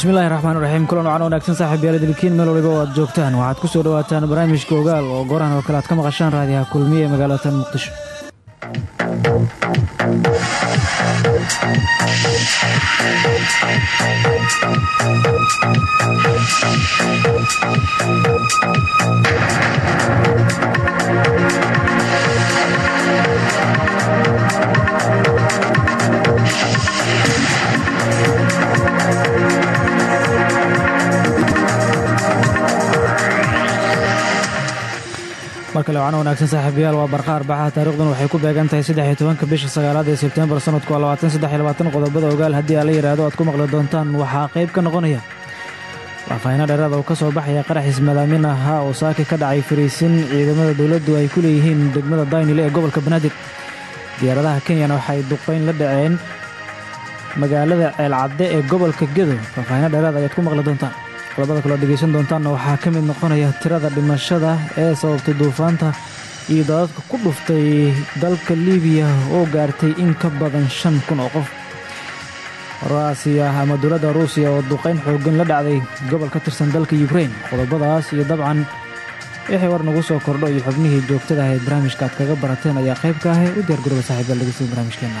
bismillahi raxmaan kulan wacan wanaagsan saaxiib yaalla dilkiin meel waliba oo aad joogtaan. Waxaad ku soo dhowaataan barnaamijka ogaal oo gorahan oo kale aad ka maqashaan raadiyaha kulmiye ee magaalatan muqdisho mar kale wacana wanaagsan saaxiibayaal waa barqa arbacaha taarikhdan waxay ku beegan tahay saddex tobanka bisha sagaalaad ee sebtembar sanadku waa labaatan saddex labaatan. Qodobada ogaal haddii aa la yidhaahdo aad ku maqli doontaan waxaa qayb ka noqonaya faahfaahiino dheeraada oo ka soo baxaya qaraxiis madaamin ahaa oo saaki ka dhacay fariisin ciidamada dowladdu ay ku leeyihiin degmada daynile ee gobolka banaadir. Diyaaradaha kenyana waxay duqayn la dhaceen magaalada ceelcadde ee gobolka gedo. Faahfaahiino dheeraad ayaad ku maqli doontaan qodobada kaloo dhegaysan doontaanna waxaa ka mid noqonaya tirada dhimashada ee sababtay duufaanta iyo daadadka ku dhuftay dalka libiya oo gaartay in ka badan shan kun oo qof. Rusiya ama dowladda ruusiya oo duqayn xooggan la dhacday gobol ka tirsan dalka yukrain qodobadaas iyo dabcan wixii war nagu soo kordho iyo xubnihii joogtada ah ee barnaamijka aad kaga barateen ayaa qayb ka ahay u diyaar garooba saxiibyaal dhegeysta barnaamijkeena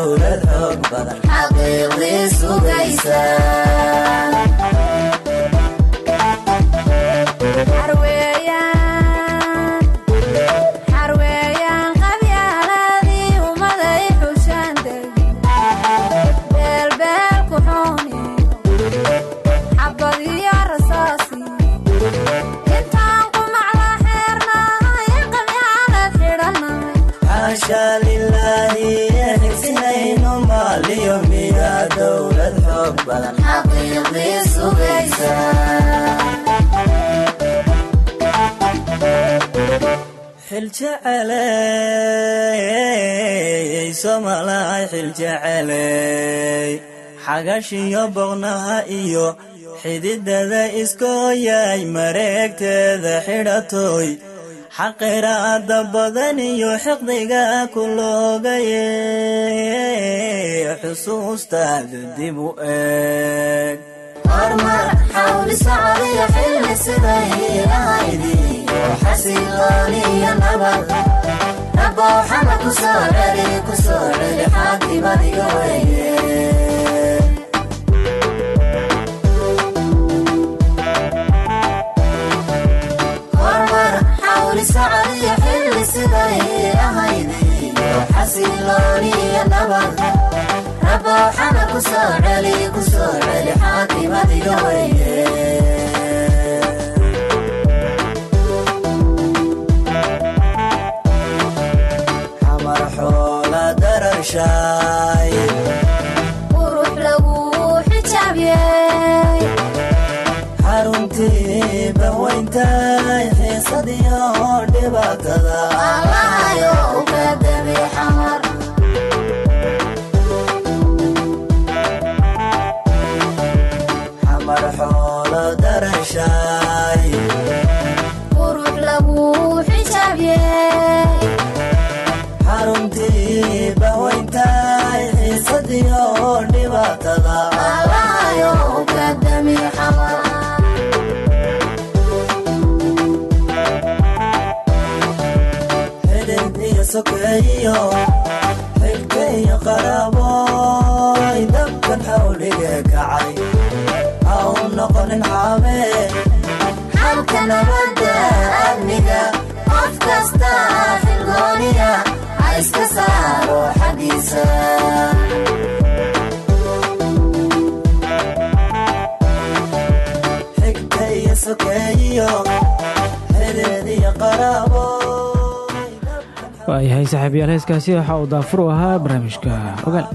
howla xoog badan xiljeceley somalahay xiljeceley xagashiyo boqnaha iyo xididada iskooyay mareegteeda xidhatoy. Xaqiraada badan iyo xiqdiga ku loogaye xusuustaada dib u eeg socodiyo xilli siday lahaydi xasilooniyo nabad rabow xama ku soo celi ku soo celi xaakimadiga weye xilli siday lahaydi xasilooniyo nabad rabow xama ku soo celi ku soo celi xaakimadiga weye qurux lagu xijaabiyey xaruntii baweyntaay xiisadiyo dhibaatada sokeeyo xigta iyo qaraaboy dabkan xawliga kacay ha u noqonin xaabee xalka nabadda amniga qof kasta xilgooniya ha iska saaro xaggiisa xigta iyo sokeeyo waayahay saaxiibayaal heeskaasi waxa uu daafur u ahaa barnaamijka ogaal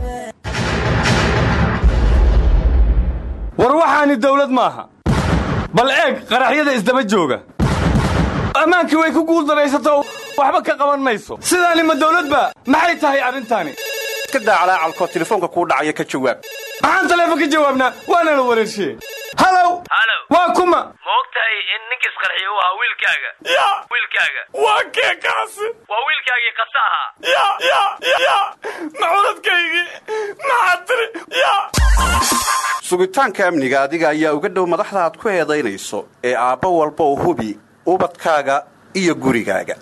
war waxaani dawlad maaha. Bal eeg qaraxyada isdaba jooga. Ammaankii way ku guuldaraysato waxba ka qaban mayso. Sidaani ma dawladba maxay tahay arrintaani ka daacalaacalkoo telefoonka kuu dhacaya ka jawaab. Maxaan taleefon ka jawaabnaa? Waana la wareershiye halow waa kuma. Ma og tahay in ninka isqarxiya uu ahaa wiilkaaga? Ya! Wiilkaaga? Waa kee kaasi waa wiilkaagii qasa ahaa ya ya! Ya maculadkaygii maxaad tiri ya! Sugitaanka amniga adiga ayaa uga dhow madaxda aad ku eedaynayso ee aabbo walba u hubi ubadkaaga iyo gurigaaga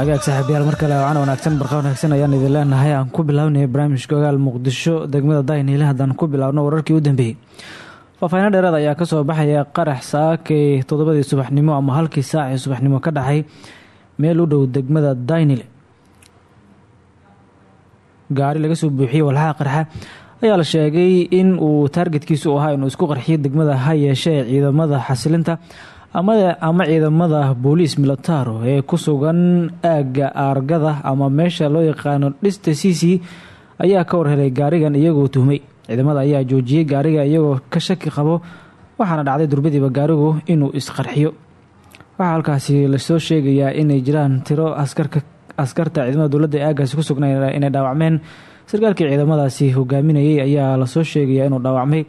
agaag saaxiibayaal mar kale wanaagsan barqa wanaagsan ayaan idin leenahay. Aan ku bilaabnay barnaamijka ogaal muqdisho degmada dayniile haddaan ku bilaabno wararkii u dambeeyey faahfaahiino dheeraad ayaa ka soo baxaya qarax saakay toddobadii subaxnimo ama halkii saacii subaxnimo ka dhacay meel u dhow degmada daynile gaari laga soo buuxiyey walxaha qarxa ayaa la sheegay in uu taargetkiisu ahaa inuu isku qarxiyo degmada ha yeeshee ciidamada xasilinta ama ciidamada booliis militaro ee ku sugan aagga aargada ama meesha loo yaqaano dhista cc ayaa ka warhelay gaarigan iyagoo tuhmay. Ciidamada ayaa joojiyey gaariga iyagoo ka shaki qabo waxaana dhacday durbadiiba gaarigu inuu isqarxiyo. Waxaa halkaasi la soo sheegayaa inay jiraan tiro askarta ciidamada dowladda ee aaggaasi ku sugnay inay dhaawacmeen. Sarkaalkii ciidamadaasi hogaaminayay ayaa la soo sheegayaa inuu dhaawacmay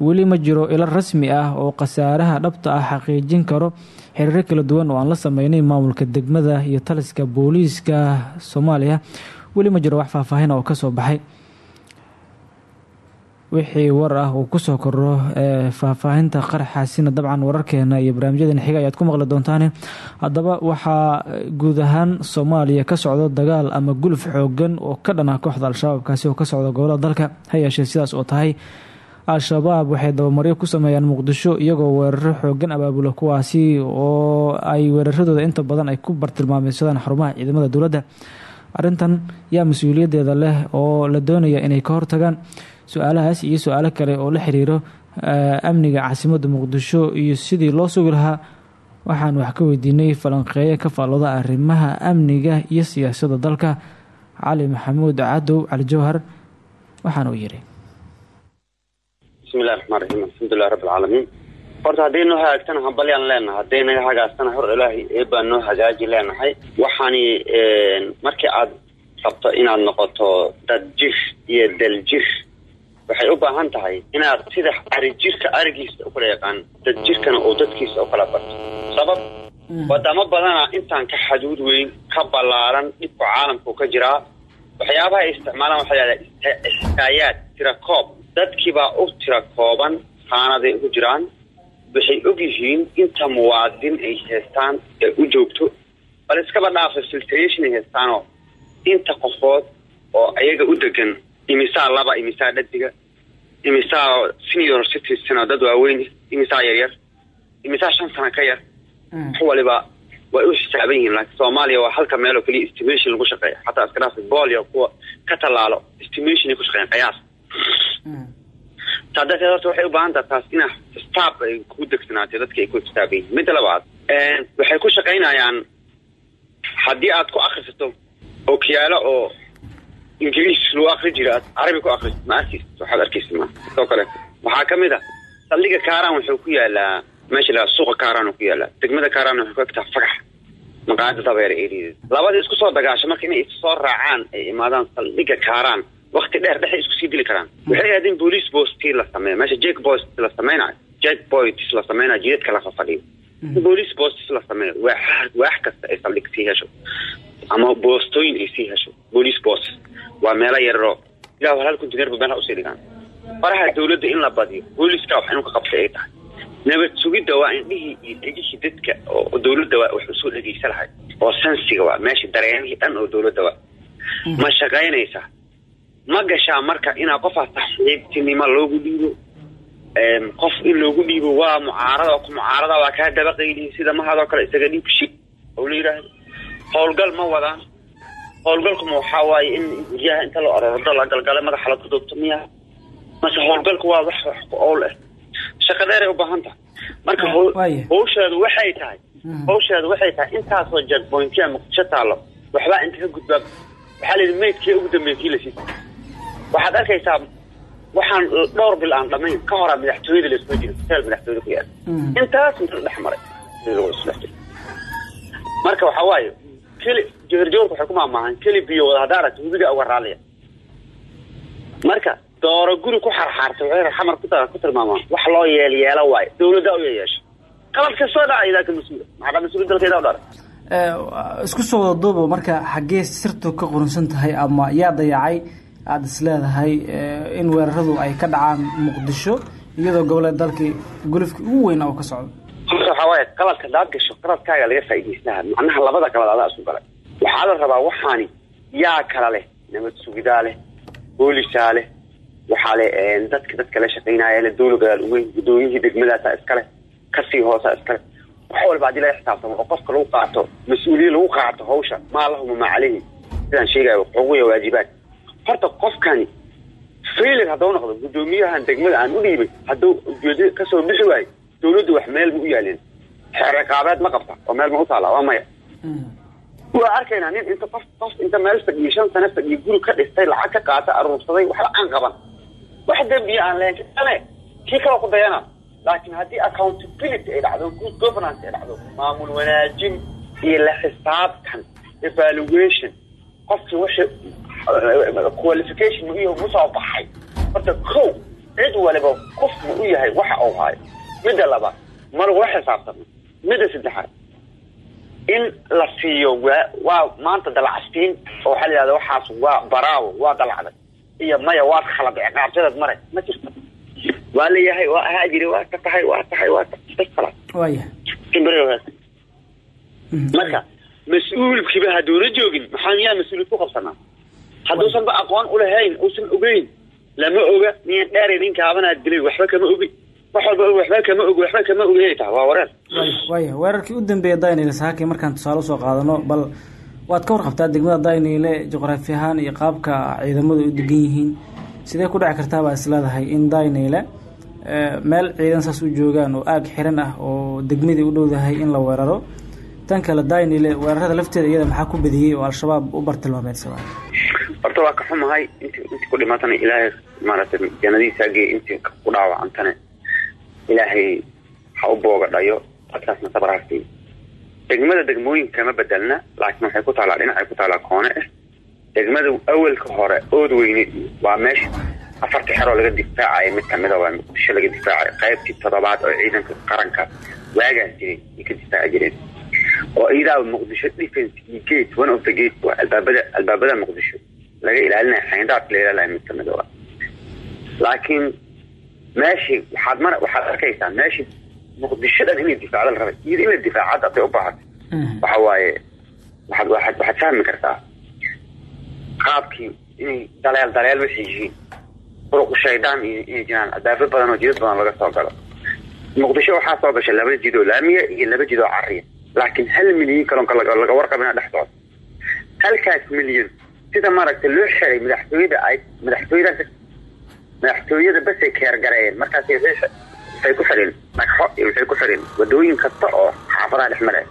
weli ma jiro ilo rasmi ah oo khasaaraha dhabta ah xaqiijin karo. Xiriiro kala duwan oo aan la sameynay maamulka degmada iyo taliska booliiska soomaaliya weli ma jiro wax faahfaahin oo ka soo baxay. Wixii war ah uu ku soo kordho ee faahfaahinta qaraxaasina dabcan wararkeena iyo barnaamijyadeena xiga ayaad ku maqli doontaane. Haddaba waxaa guud ahaan soomaaliya ka socdo dagaal ama guluf xoogan oo ka dhana kooxda al-shabaab kaasi oo ka socda gobollada dalka ha sidaas oo tahay al-shabaab waxay dabamaryo ku sameeyaan muqdisho iyagoo weeraro xoogan abaabula kuwaasi oo ay weeraradooda inta badan ay ku bartilmaameysadaan xarumaha ciidamada dowladda. Arrintan yaa mas'uuliyaddeeda leh oo la doonaya inay ka hortagaan su'aalahaas iyo su'aalo kale oo la xiriiro amniga caasimadda muqdisho iyo sidii loo sugi lahaa waxaan wax ka weydiinay falanqeeye ka faallooda arrimaha amniga iyo siyaasadda dalka. Cali maxamuud cadow cali jawhar waxaana uu yidhi bismillahi raxmaan raxiim alxamdulilahi rabbi alcaalamiin horta hadday noo hagaagtana hambalyaan leenahay hadday naga hagaagtana hor ilaahay eebaan noo hagaaji leenahay waxaani markii aad rabto inaad noqoto dad jir iyo dal jir waxay u baahan tahay inaad sida ari jirka arigiisa u kala yaqaan dad jirkana oo dadkiisa u kala barto. Sabab wadamo badana intaan ka xaduud weyn ka ballaaran dhibka caalamku ka jiraa waxyaabaha ay isticmaalaan waxaa lahahdaa xikaayaad tira koob dadkiibaa u tira kooban qaanaday ugu jiraan. Waxay og yihiin inta muwaadin ay haystaan ee u joogto. Bal iskaba dhaafa filtration ay haystaanoo inta qofood oo ayaga u degan imisaa laba imisaa dhadiga imisaa senior citizen oo dad waaweyn imisaa yaryar imisaa shan sano ka yar wax waliba way u xisaaban yihiin laakiin soomaaliya waa halka meel oo keliya estimation lagu shaqeeya. Xataa iskadhaaf bolio kuwa ka tallaalo estimation ay ku shaqeeyaan qiyaas taa darteed horta waxay u baahan taha taas ina staab ay ku degsanaatay dadki ay ku xisaaban yihiin midda labaad waxay ku shaqaynayaan haddii aad ku akrisato okiyaalo oo ingiriis lagu akri jira aad carabi ku akrisid ma arkis waxaad arkaysa ma sidoo kale waxaa ka mid a saldhiga kaaraan wuxuu ku yaalaa meesha la suuqa kaaraan ku yaalaa degmada kaaraan wuxuu ku egtaa fagax maqaayada dabeer eerideed labadii isku soo dagaasho marka inay issoo raacaan ay imaadaan saldhiga kaaraan wakti dheer dhexay isku sii dili karaan. Waxay ahayd in police postii la sameeyo meesha jake post la sameynayo jake points la sameynayo jidadka la fafadhiyo in posts la sameeyo waax waax kasta ay saldhig sii hesho. Ama boostooyin ay sii hesho police post. Waa meelo yararoo ilah hal kuntineerba meelaha u sii dhigaan. Faraha dawladda in la badiyo booliska wax inuu ka qabtay ay tahay. Nabad sugidda waa indhihii iyo dhegihii dadka oo dawladda waa wax u soo dhegeysa lahay oo sansiga waa meesha dareenihii dhan oo dawladda waa. Ma shaqaynaysa ma gashaa marka inaa qofaa saxiibtinimo loogu dhiibo qof in loogu dhiibo waa mucaarada oo ku mucaarada waa kaa dabaqaylihi sida mahadoo kale isaga dhiib shib oo la yidhaahdo. Howlgal ma wadaan. Howlgalkuma waxaa waaye in guryaha inta la orordo la galgala madaxa la kuduubto miya. Mase howlgalku waa wax wax ku owl ah shaqa dheeray u baahan tahay. Marka hawsheedu waxay tahay. Hawsheedu waxay tahay intaasoo jagboyntiya muqdisho taallo waxbaa inta ka gudbaa. Waxaa la yidhi maydkii ugu dambeeyay kii la siisa waxaad arkaysaa waxaan dhowr bil aan dhamayn ka horaa madaxtooyada laisma jiro hoteel madaxtooyada ku yaalla intaas mid dhex maray. Marka waxaa waaye keli joorjoorka waxay ku maamaahan keli biyo wada haddaa aragta hubiga uga raaliya. Marka dooro guri ku xarxaarta waxay xamar ku tilmaamaan wax loo yeel yeelo waayo dawladda u yeesho qaladka soo dhaca idaaka mas'uula maxaa mas'uuliyad dalkeeda u dharay isku soo wada duuba marka xaggee sirtu ka qurunsan tahay ama yaa dayacay aada is leedahay in weeraradu ay ka dhacaan muqdisho iyadoo goboleed dalkii gulufkii ugu weynaa oo ka socdo. Waxaa waaye qaladka hadaad gasho qaladkaaga laga faa'iidaystaha macnaha labada qalad adaa isu galay. Waxaa la rabaa waxaani yaa kala leh nabad sugidaa leh boolisaa leh waxaa leh dadka dadka la shaqaynaya leh dowla gadaal umeyn gudoomiyihii degmadaasaa iskale ka sii hoosaa iskale wax walba haddii laga xisaabtamo oo qofka lagu qaato mas'uuliye lagu qaato hawsha maa lahuma maa sidaan sheegayo xuquuqiya waajibaad horta qofkani failir hadduu noqdo gudoomiyahan degmada aan u dhiibay hadduu ujeedo ka soo bixi waayo dawladdu wax meel ma u yaalin. Xeer ciqaabeed ma qabta oo meel ma u taalla waa maya. Waa arkaynaa nin inta qof qof inta meel fadhiyo shan sano fadhiyo guri ka dhistay lacag ka qaata aruursaday waxba aan qaban. Wax dembiya aan leen kale kii kale ku dayana. Laakiin haddii accountability ay dhacdo good governance ay dhacdo maamul wanaajin iyo la xisaabtan evaluation qofkii wixii qualification u yahay musoo baxay horta kow cid waliba qof ma u yahay waxa uu hayo midda labaad ma lagula xisaabtamo midda saddexaad in la siiyo waa maanta dalacsiin oo waxaa la yidhahda waxaas waa baraawo waa dalacday iyo maya waad khaladay ciqaabtadeed mare ma jirto waa leeyahay waa ahaa jiri waa ka tahay waa tahay waa waaya marka mas'uulkiiba hadduuna joogin maxaa miyaa mas'uuliyad ku qabsanaa hadduusanba aqoon ulahayn uusan ogeyn. Lama oga miyan dheeri ninkaabanaad dilay waxba kama ogi. Wax waxba kama ogi waxba kama ogi. Ay tahay waa wareer waaya weerarkii u dambeeyay daynile saaki markaan tusaale u soo qaadano bal waad ka warqabtaa degmada daynile juqraafi ahaan iyo qaabka ciidamadu u degan yihiin. Sidee ku dhici kartaa baa isleedahay in daynile meel ciidan saas u joogaan oo aag xiran ah oo degmadii u dhowdahay in la weeraro. Tan kale daynile weerarada lafteeda iyada maxaa ku badiyey oo al-shabaab u bartilmaameedsadaa horta waa ka xumahay inti inti ku dhimatana ilaahay maaragtay jannadiisaagee intii ku dhaawacantane ilaahay ha u booga dhayo. Dadkaasna sabar degmada degmooyin kama bedelna laakiin waxay ku taallaa dhinacay ku taallaa koone. Ah degmada awelka hore ood weyne waa meesha afarta xeroo laga difaacayo mid kamida waa muqdisho laga difaacayo qaybtii toddobaad oo ciidanka qaranka waagaas jiray ay ka difaaci jireen. Oo iyadaa muqdisho defense gate one of the gate waa albaabada albaabada muqdisho laga ilaalinaya xayndaadka la ilaalinayo mid kamida waa laakiin meeshii waxaad mar waxaad arkaysaa meeshii muqdisho dhan inay difaacda la rabay iyada in la difaacad haday u baahatay waxa waaye waxaad waxaad waxaad fahmi kartaa qaabkii inay daleel daleel waxay yihiin uruq shaydaan iyo inay jiraan adaafo badan oo jidad badan laga soo galo muqdisho waxaa soo gashay laba jidoo laamiya iyo laba jidoo cariya laakiin hal milyan kalonka laga warqabina dhex halkaas milyan sida maaragtay loo xiray madaxtooyada ay madaxtooyada madaxtooyada basay keergareeyeen markaas waxay ku xireen dhagxo iyo waxay ku xireen wadooyin kasta oo xaafadaha dhex maraya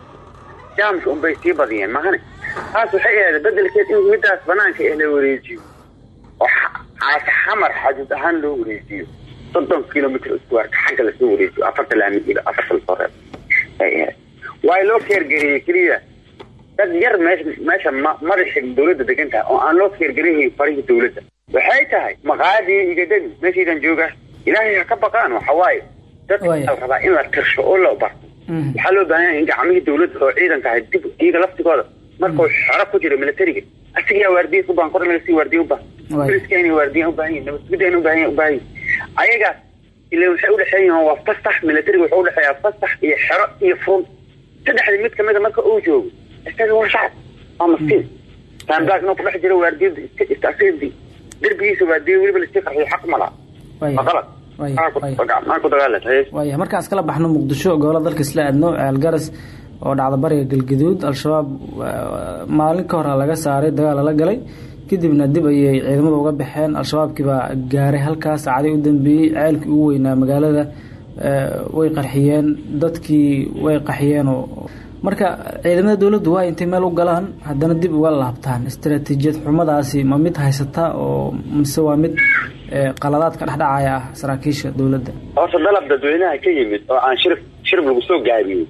jaamka unbay sii badiyeen mahane taas waxay ahayd bedelkeed in midaas banaanka eh la wareejiyo. Oo caasa xamar xaduud ahaan loo wareejiyo. Soddon kilomitr iskuwaarka xagga la soo wareejiyo afarta laami afarta la soo reeb ay ahayd waa loo keergariyey keliya dad yar meesha madaxi dawladda degan tahay oo aan loo keergarinayn farihii dawladda waxay tahay maqaadii igadani meeshaydan joogaa ilaahay ha ka baqaan waxa waaye dadka rabaa in la tirsho oo la barto. Waxaa loo baahan yahay in gacmihii dawladda oo ciidanka ahay dib iyaga laftigooda markuu xero ku jiro militariga asigaa waardiya u baahan kor laga sii waardiya u baahan poliska inay waardiyan u baahan yihiin nabadgudda inay u baahan u baahan yihiin ayagaas ila waxay udhexeeya yihiin waa fasax militariga wuxuu udhexeeyaa fasax iyo xero iyo furun. Saddexdii mid kamida marka uu joogo isaga waa shacab waa maskiin taanbaag inuu kudhex jiro waardiyada asigadi derbigiisa waardiya weliba la sii qarxiyo xaq malaa waa qalad waaya markaan iskala baxno muqdisho gobollada dalka isla aadno ceelgaras oo dhacda bariga galgaduud al-shabaab maalin ka hora laga saaray dagaal lala galay kadibna dib ayay ciidamada uga baxeen al-shabaabkii baa gaaray halkaas saacadii u dambeeyey ceelkii ugu weynaa magaalada way qarxiyeen dadkii way qaxiyeen marka ciidamada dowladdu waa intay meel u galaan haddana dib uga laabtaan. Istaraatiijiyad xumadaasi ma mid haysata oo mise waa mid qaladaad ka dhexdhacaya ah saraakiisha dowladda horta dalab dadweynaha ka yimid oo aan shirib shirib lagu soo gaabiyey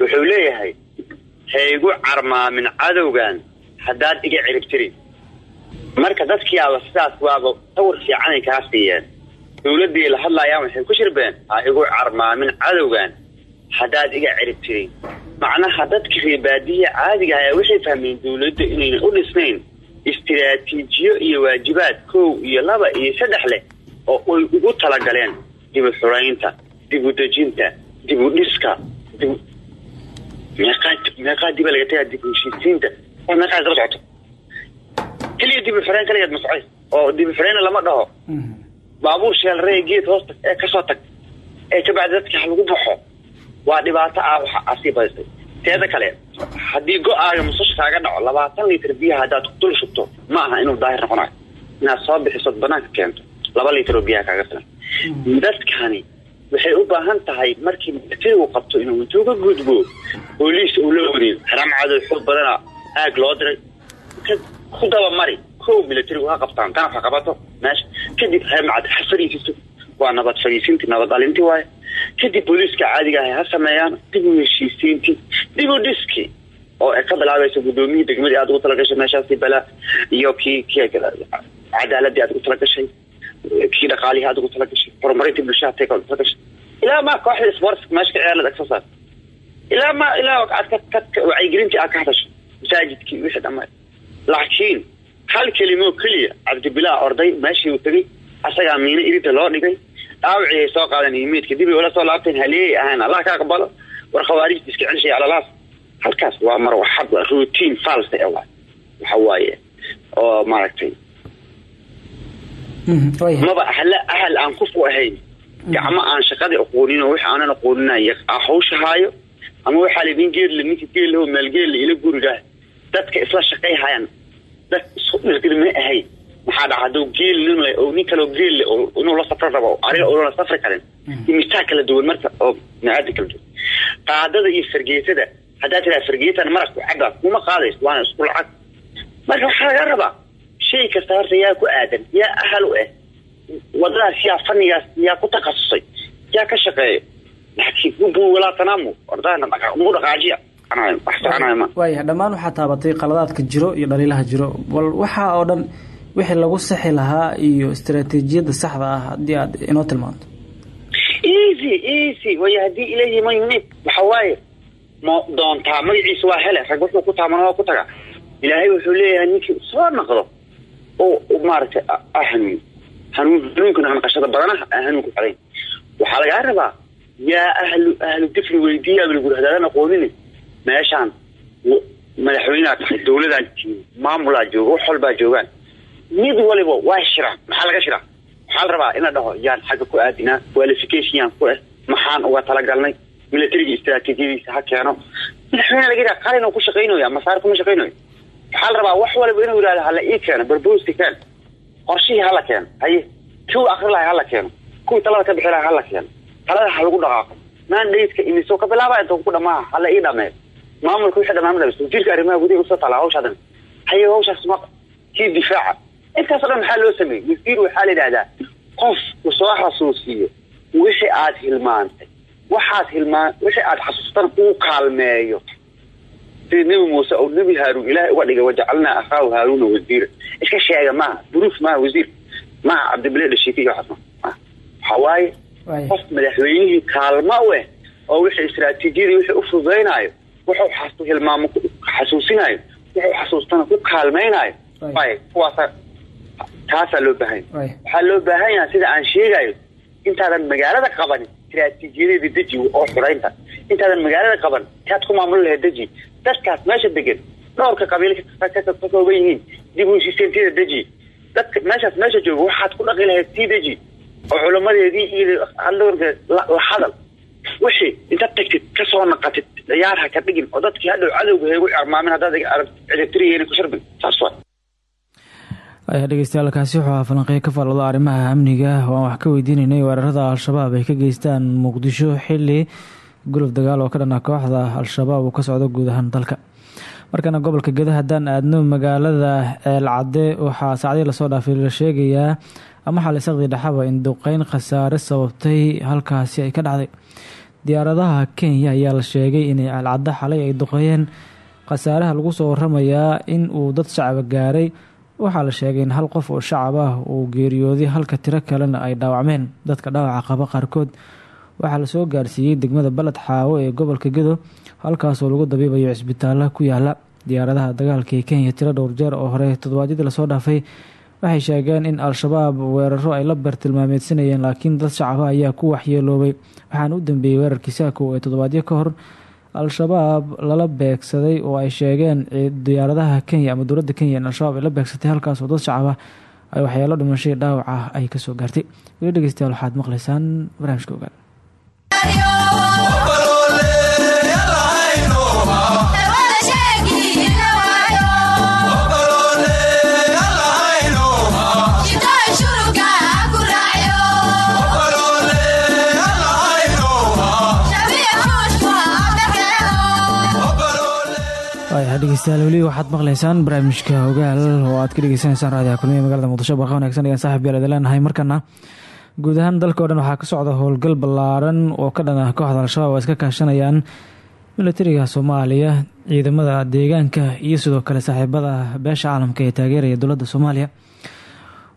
wuxuu leeyahay haygu carmaamin cadowgan haddaad iga ciribtirin marka dadkiiaba sidaas waaba sawir fiicanay kaa siiyeen dowladdii la hadlayaan waxay ku shirbeen ha igu carmaamin cadowgan haddaad iga ciribtirin macnaha dadka reebaadiya caadiga ayaa waxay fahmeen dowladda inaynan u dhisnayn istiraatiijiyo iyo waajibaad kow iyo laba iyo saddex leh oo ay ugu talagaleen dib u xuraynta dib u dejinta dib u dhiska meeqaa diba laga tagaa dib u heshiisiinta meeqaa daba socoto keliya dib u xireen kaligeed ma socoy oo dib u xireenna lama dhaho. Baabuur sheelrey geed hoosta ee ka soo tag ee kabacdi dadka ha lagu baxo waa dhibaato ah waxa asii badisay teeda kale haddii go'aaga musasha kaaga dhaco labaatan litir biyaha haddaad dul shubto ma aha inuu daahir noqonayo inaad soo bixisood banaanka keento laba litir oo biyaha kaaga filan. Dadkani waxay u baahan tahay markii militarigu qabto inuu intuu ka gudbo booliis uu la wariyo. Xaraam cadow xoog badana aag loo diray. Ku dabamari kow militarigu ha qabtaan tanaf ha qabato. Meesha kadib haymacad ha fariisiso waa nabad fariisintii nabad dhalintii waaye kadib booliiska caadiga ah ha sameeyaan dib u heshiisiintii dib u dhiski oo ay ka bilaabayso gudoomiyii degmadii aad ugu talagashay meeshaasi bala iyo kii cadaaladii aad ugu talagashay kii dhaqaalihii aad ugu talagashay horumarintii bulshada tay ugu talagashay ilaa ma kooxda sports meesha ka saarto. Ilaa ma ilaa aad wacyigelintii aad ka hadasho masaajidkii wixii dhammaan laakiin hal kelimo keliya cabdibilaa orday meeshii uu tegey asagaa miino irinta loo dhigay dhaawacii ay soo qaadan imeedka dib ay ula soo laabteen haleeyay ahayn allah ka aqbalo. War khawaarijta iska celishaya calalaas halkaas waa marwaxad waa routine false waay waxa waaye oo maaragtay maba ahla ahal aan kufu ahayn. Gacmo aan shaqadii aqoonin oo wixii aanan aqooninaya hawsha haayo ama waxaa laydin geedle ninka geelle oo maalgeelle ila gurigaa dadka isla shaqay dad isku dhirgirma ahayn maxaa dhaca hadduu geel nin le oo nin kaloo geel le oo inuu la safro rabo ariga oo la safri karin imitaa kala duwan marka oo nacaadi kala duwan. Qaadada iyo fargeetada haddaad tiraa fargeetan maraq cabaa kuma qaadayso waana isku lacag. Marka waxaa laga rabaa shay kasta horta yaa ku aadan yaa ahal u ah wadadaas yaa fanigaas yaa ku takhasusay yaa ka shaqeeya laakiin hubu walaa tanaamu ordahana mu dhaqaajiya Anaa- wax soconaya ma. Waaya dhammaan waxaa taabatay qaladaadka jiro iyo dhaliilaha jiro. Bal waxaa oo dhan wixii lagu saxi lahaa iyo istaraatiijiyadda saxda ah haddii aad inoo tilmaanto. Easy easy. Way haddii yunib waxa waaye ma doontaa magaciisa waa hele. Rag wuxuu ku taamana waa ku taga. Ilaahay wuxuu leeyahay ninkii soo noqdo oo maaragtay ah ah hanuun. Hanuun hanuunkana hanqashada badanaha aan hanuunku xadayn waxaa lagaa rabaa yaa ahlu ahlu difri weydiiyaa lagu haddaadan aqoonini meeshaan w- madaxweyneaa tahay dowladaa joogo maamulaa jooga mid waliba waa shiraan maxaa laga shiraa? Waxaa la rabaa dhaho yaan xagga ku aadinaa qualification yaan ku ah maxaan uga talagalnay militariga istaraatiijiyadiisa ha keeno. Madaxweyne laga yidhaha qalin ku shaqaynoya masaar kuma shaqaynoyo waxaa la wax waliba inuu yidhahdo hala ii keeno barbosti keen qorshihii hala keeno haye kii akri lahay hala keeno kuwii talada ka bixi lahay hala keeno talada ha lagu dhaqaaqo mandateska imisoo ka bilaaba inta ku dhamaa hala ii dhameeyo maamulka wixii dhamaan dhamaysto wasiirka arrimaha gudaha u soo tala hawshaadan haye hawshaas ma kii difaaca intaasoo dhan maxaa loo sameeyey wasiir waxaa la yidhahdaa qof ku soo xasuusiyo wixii aad hilmaantay waxaad hilmaan wixii aad xasuustana uu kaalmeeyo. Sida nebi muuse oo nebi haaruun ilaahay uga dhigay wajacalnaa akhaahu haaruuna wasiira iska sheega maaha buruuf maaha wasiir maaha cabdibile dhashiika iyo waxaas maaha waxaa waaye waaya qof madaxweynihii kaalmo u ah oo wixii istaraatiijiyadii wixii u fududaynaayo wuxuu xasu hilmaamo xasuusinayo wuxuu xasuustana ku kaalmaynayo waaye. Kuwaasa taasaa loo baahan yahay waxaa loo baahan yahay sida aan sheegayo intaadan magaalada qabanin istaraatiijiyadeeda deji oo xuraynta intaadan magaalada qaban taad ku maamuli lahayd deji dadkaas meesha degan dhowrka qabiil ka kooban yihiin dib u heshiisiintiyada deji dadka meeshaas meesha jooga waxaad ku dhaqi lahayd sii deji oo culamadeedii iyo la hadal. Wixii intaad tagtid ka soo naqatid ciyaar ha ka dhigin oo dadkii hadhow cadowga heegu armaamin haddaad arag cidibtiriyeena ku sharbin saas waay ayaa dhegeystayaal kaasi wuxuu ahaa ka faallado arrimaha amniga. Waan wax ka weydiinaynay weerarada al-shabaab ay ka geystaan muqdisho xili guluf dagaal oo ka dhana kooxda al-shabaab uu ka socdo guud ahaan dalka. Markana gobolka geda haddaan aadno magaalada eelcadde waxaa saacdii la soo dhaafay la sheegayaa ama xalisaqdii dhexaba in duqeyn khasaare sababtay halkaasi ay ka dhacday. Diyaaradaha kenya ayaa la sheegay inay eelcadde xalay ay duqeeyeen khasaaraha lagu soo waramayaa in uu dad shacaba gaaray waxaa la sheegay in hal qof oo shacab ah uu geeriyooday halka tiro kalena ay dhaawacmeen. Dadka dhaawaca qaba qaarkood waxaa la soo gaarsiiyey degmada baled xaawo ee gobolka gedo halkaasoo lagu dabiibayo cisbitaalla ku yaalla diyaaradaha dagaalka ee kenya tiro dhowr jeer oo hore toddobaadyadii la soo dhaafay waxay sheegeen in al-shabaab weeraro ay la bartilmaameedsanayeen laakiin dad shacaba ayaa ku waxyeeloobay. Waxaana u dambeeyey weerarkii saakow ee toddobaadyo ka hor al-shabaab lala beegsaday oo ay sheegeen diyaaradaha kenya ama dowladda kenya in al-shabaab ay la beegsatay halkaas oo dad shacaba ay waxyeelo dhimashay dhaawac ah ay ka soo gaartay. Weli dhegeystayaal waxaad maqlaysaan barnaamijka ogaal dhegeystayaal weli waxaad maqlaysaan barnaamijka ogaal oo aad ka dhegeysanaysaan raadiyaha kulmiya magalada muqdisho barqa wanagsan ayaan saaxib yaal idin leenahay markana guud ahaan dalka o dhan waxaa ka socda howlgal ballaaran oo ka dhan ah kooxda al-shabaab oo iska kaashanayaan milatariga soomaaliya ciidamada deegaanka iyo sidoo kale saaxiibada beesha caalamka ee taageeraya dowladda soomaaliya.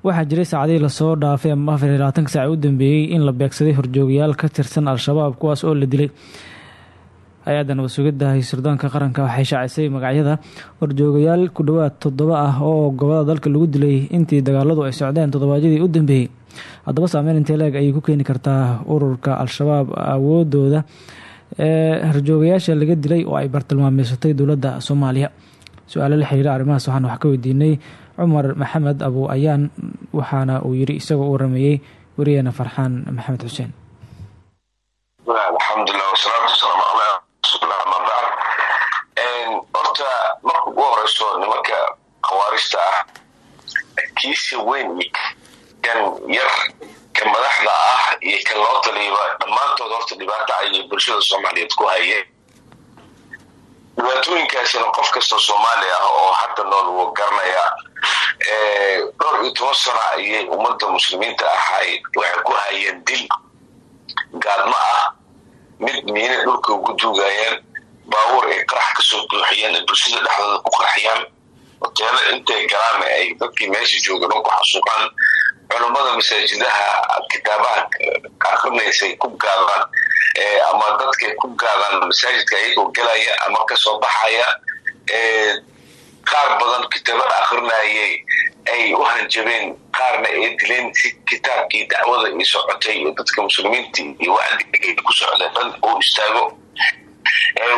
Waxaa jiray saacadihii la soo dhaafay ama afar iyo labaatanka saac u dambeeyey in la beegsaday horjoogayaal ka tirsan al-shabaab kuwaas oo la dilay hay'adda nabad sugidda sirdoonka qaranka waxay shaacisay magacyada horjoogayaal ku dhowaad toddoba ah oo gobollada dalka lagu dilay intii dagaaladu ay socdeen toddobaadyadii u dambeeyey. Haddaba saameyn intee leeg ayay ku keeni kartaa ururka al-shabaab awoodooda ee horjoogayaasha laga dilay oo ay bartilmaameysatay dowladda soomaaliya. Su'aalo la xiriira arrimahaas waxaan wax ka weydiinay. Cumar maxamed abu ayaan waxaana uu yiri isagoo u warameeyey wariyeena farxaan maxamed xuseen. Alxamdulilah wasalaatu wasalaamu calaa bacd horta marka ugu horeyso nimanka khawaarijta ah kiisa weyn kan yar ka madaxda ah iyo kan loo taliiba dhammaantood horta dhibaata ayay bulshada soomaaliyeed ku hayeen. Dhibaatooyinkaasina qof kasta soomaali ah oo hadda nool wuu garanaya dhowr iyo toban sano ayay ummadda muslimiinta ahay waxay ku hayeen dil gaadmo ah mid miina dhulka ugu duugayeen baabuur ay qarax ka soo buuxiyeen ay bulshada dhexdooda ku qarxiyaan hoteelo intay galaan ay dadkii meesha joogan oo ku xasuuqaan. Culummada masaajidaha kitaabaha akrinaysay ku gaadaan ama dadkay ku gaadaan masaajidka ayagoo gelaya ama ka soo baxaya qaar badan kitaabada akrinayay ay u hanjabeen qaarna ay dileen kitaabkii dacwada io socotay iyo dadka muslimiinta iyo wacdiga ku socda dhan uu istaago.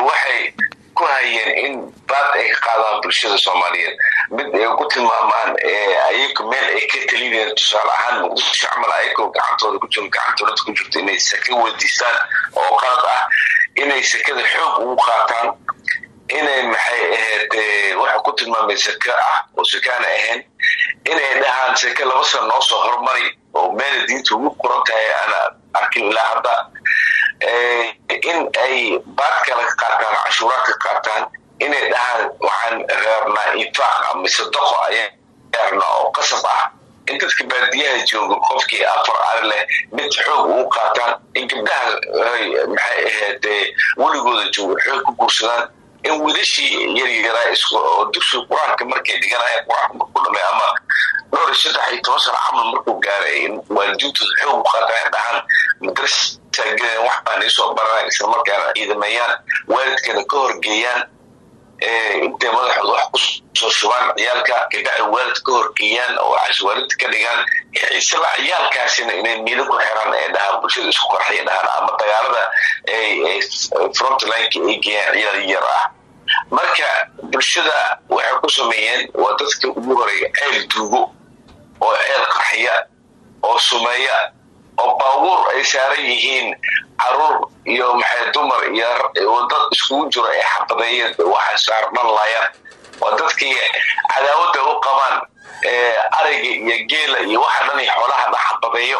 Waxay ku hayeen in baad ay qaadaan bulshada soomaaliyeed. Mid ay ku tilmaamaan ayago meel ay ka talinayeen tusaale ahaan muqdisho camal ayagoo gacantooda ku jiro gacantooda ku jirto inay saka weydiistaan oo qalad ah inay sakada xoog ugu qaataan inay maxay ahayd waxay ku tilmaameen saka ah oo sakaana ahayn inay dhahaan sake laba sana noo soo hormari oo meela diinta ugu qoran tahay ana arkin ilaa hadda. In ay baad kale ka qaataan cashuuraad ka qaataan inay dhahaan waxaan reernaa infaaq mise doqo ayaan reernaa oo qasab ah. In dadka baadiyaha jooga qofkii afar ari leh mid xoog ugu qaataan in gabdhaha maxay ahayd weligooda jooga xoog ku guursadaan in widashii yaryaraa oo dugsiga qur'aanka markay dhiganayaan qur'aanka markuu dhamay ama dhowr saddex iyo toban sano camal markuu gaaray in waalidiintooda xoog u qaataan dhahaan madrasa geleen wax baan iisoo baranay isla markaana ciidameeyaan waalidkana ka horgeeyaan intay madaxooda wax ku soo shubaan ciyaalka gabdhaha waalid ka horgeeyaan oo cash waalidta ka dhigaan. Isla ciyaalkaasina inay miilo ku xiraan ee dhahaan bulshada isku qarxiya dhahaan ama dagaalada frontlineka ay geeyaan ciyaal yar ah. Marka bulshada waxay ku sameeyeen waa dadka ugu horreeya ceel duugo oo ceel qarxiya oo sumeeya oo baabuur ay saaran yihiin carruur iyo maxay dumar iyo dad iskugu jiro ay xabadeeyeen waxa saardhan laayaan waa dadkii cadaawada u qabaan ariga iyo geela iyo waxa dhan iyo xoolaha dhan xabadeeyo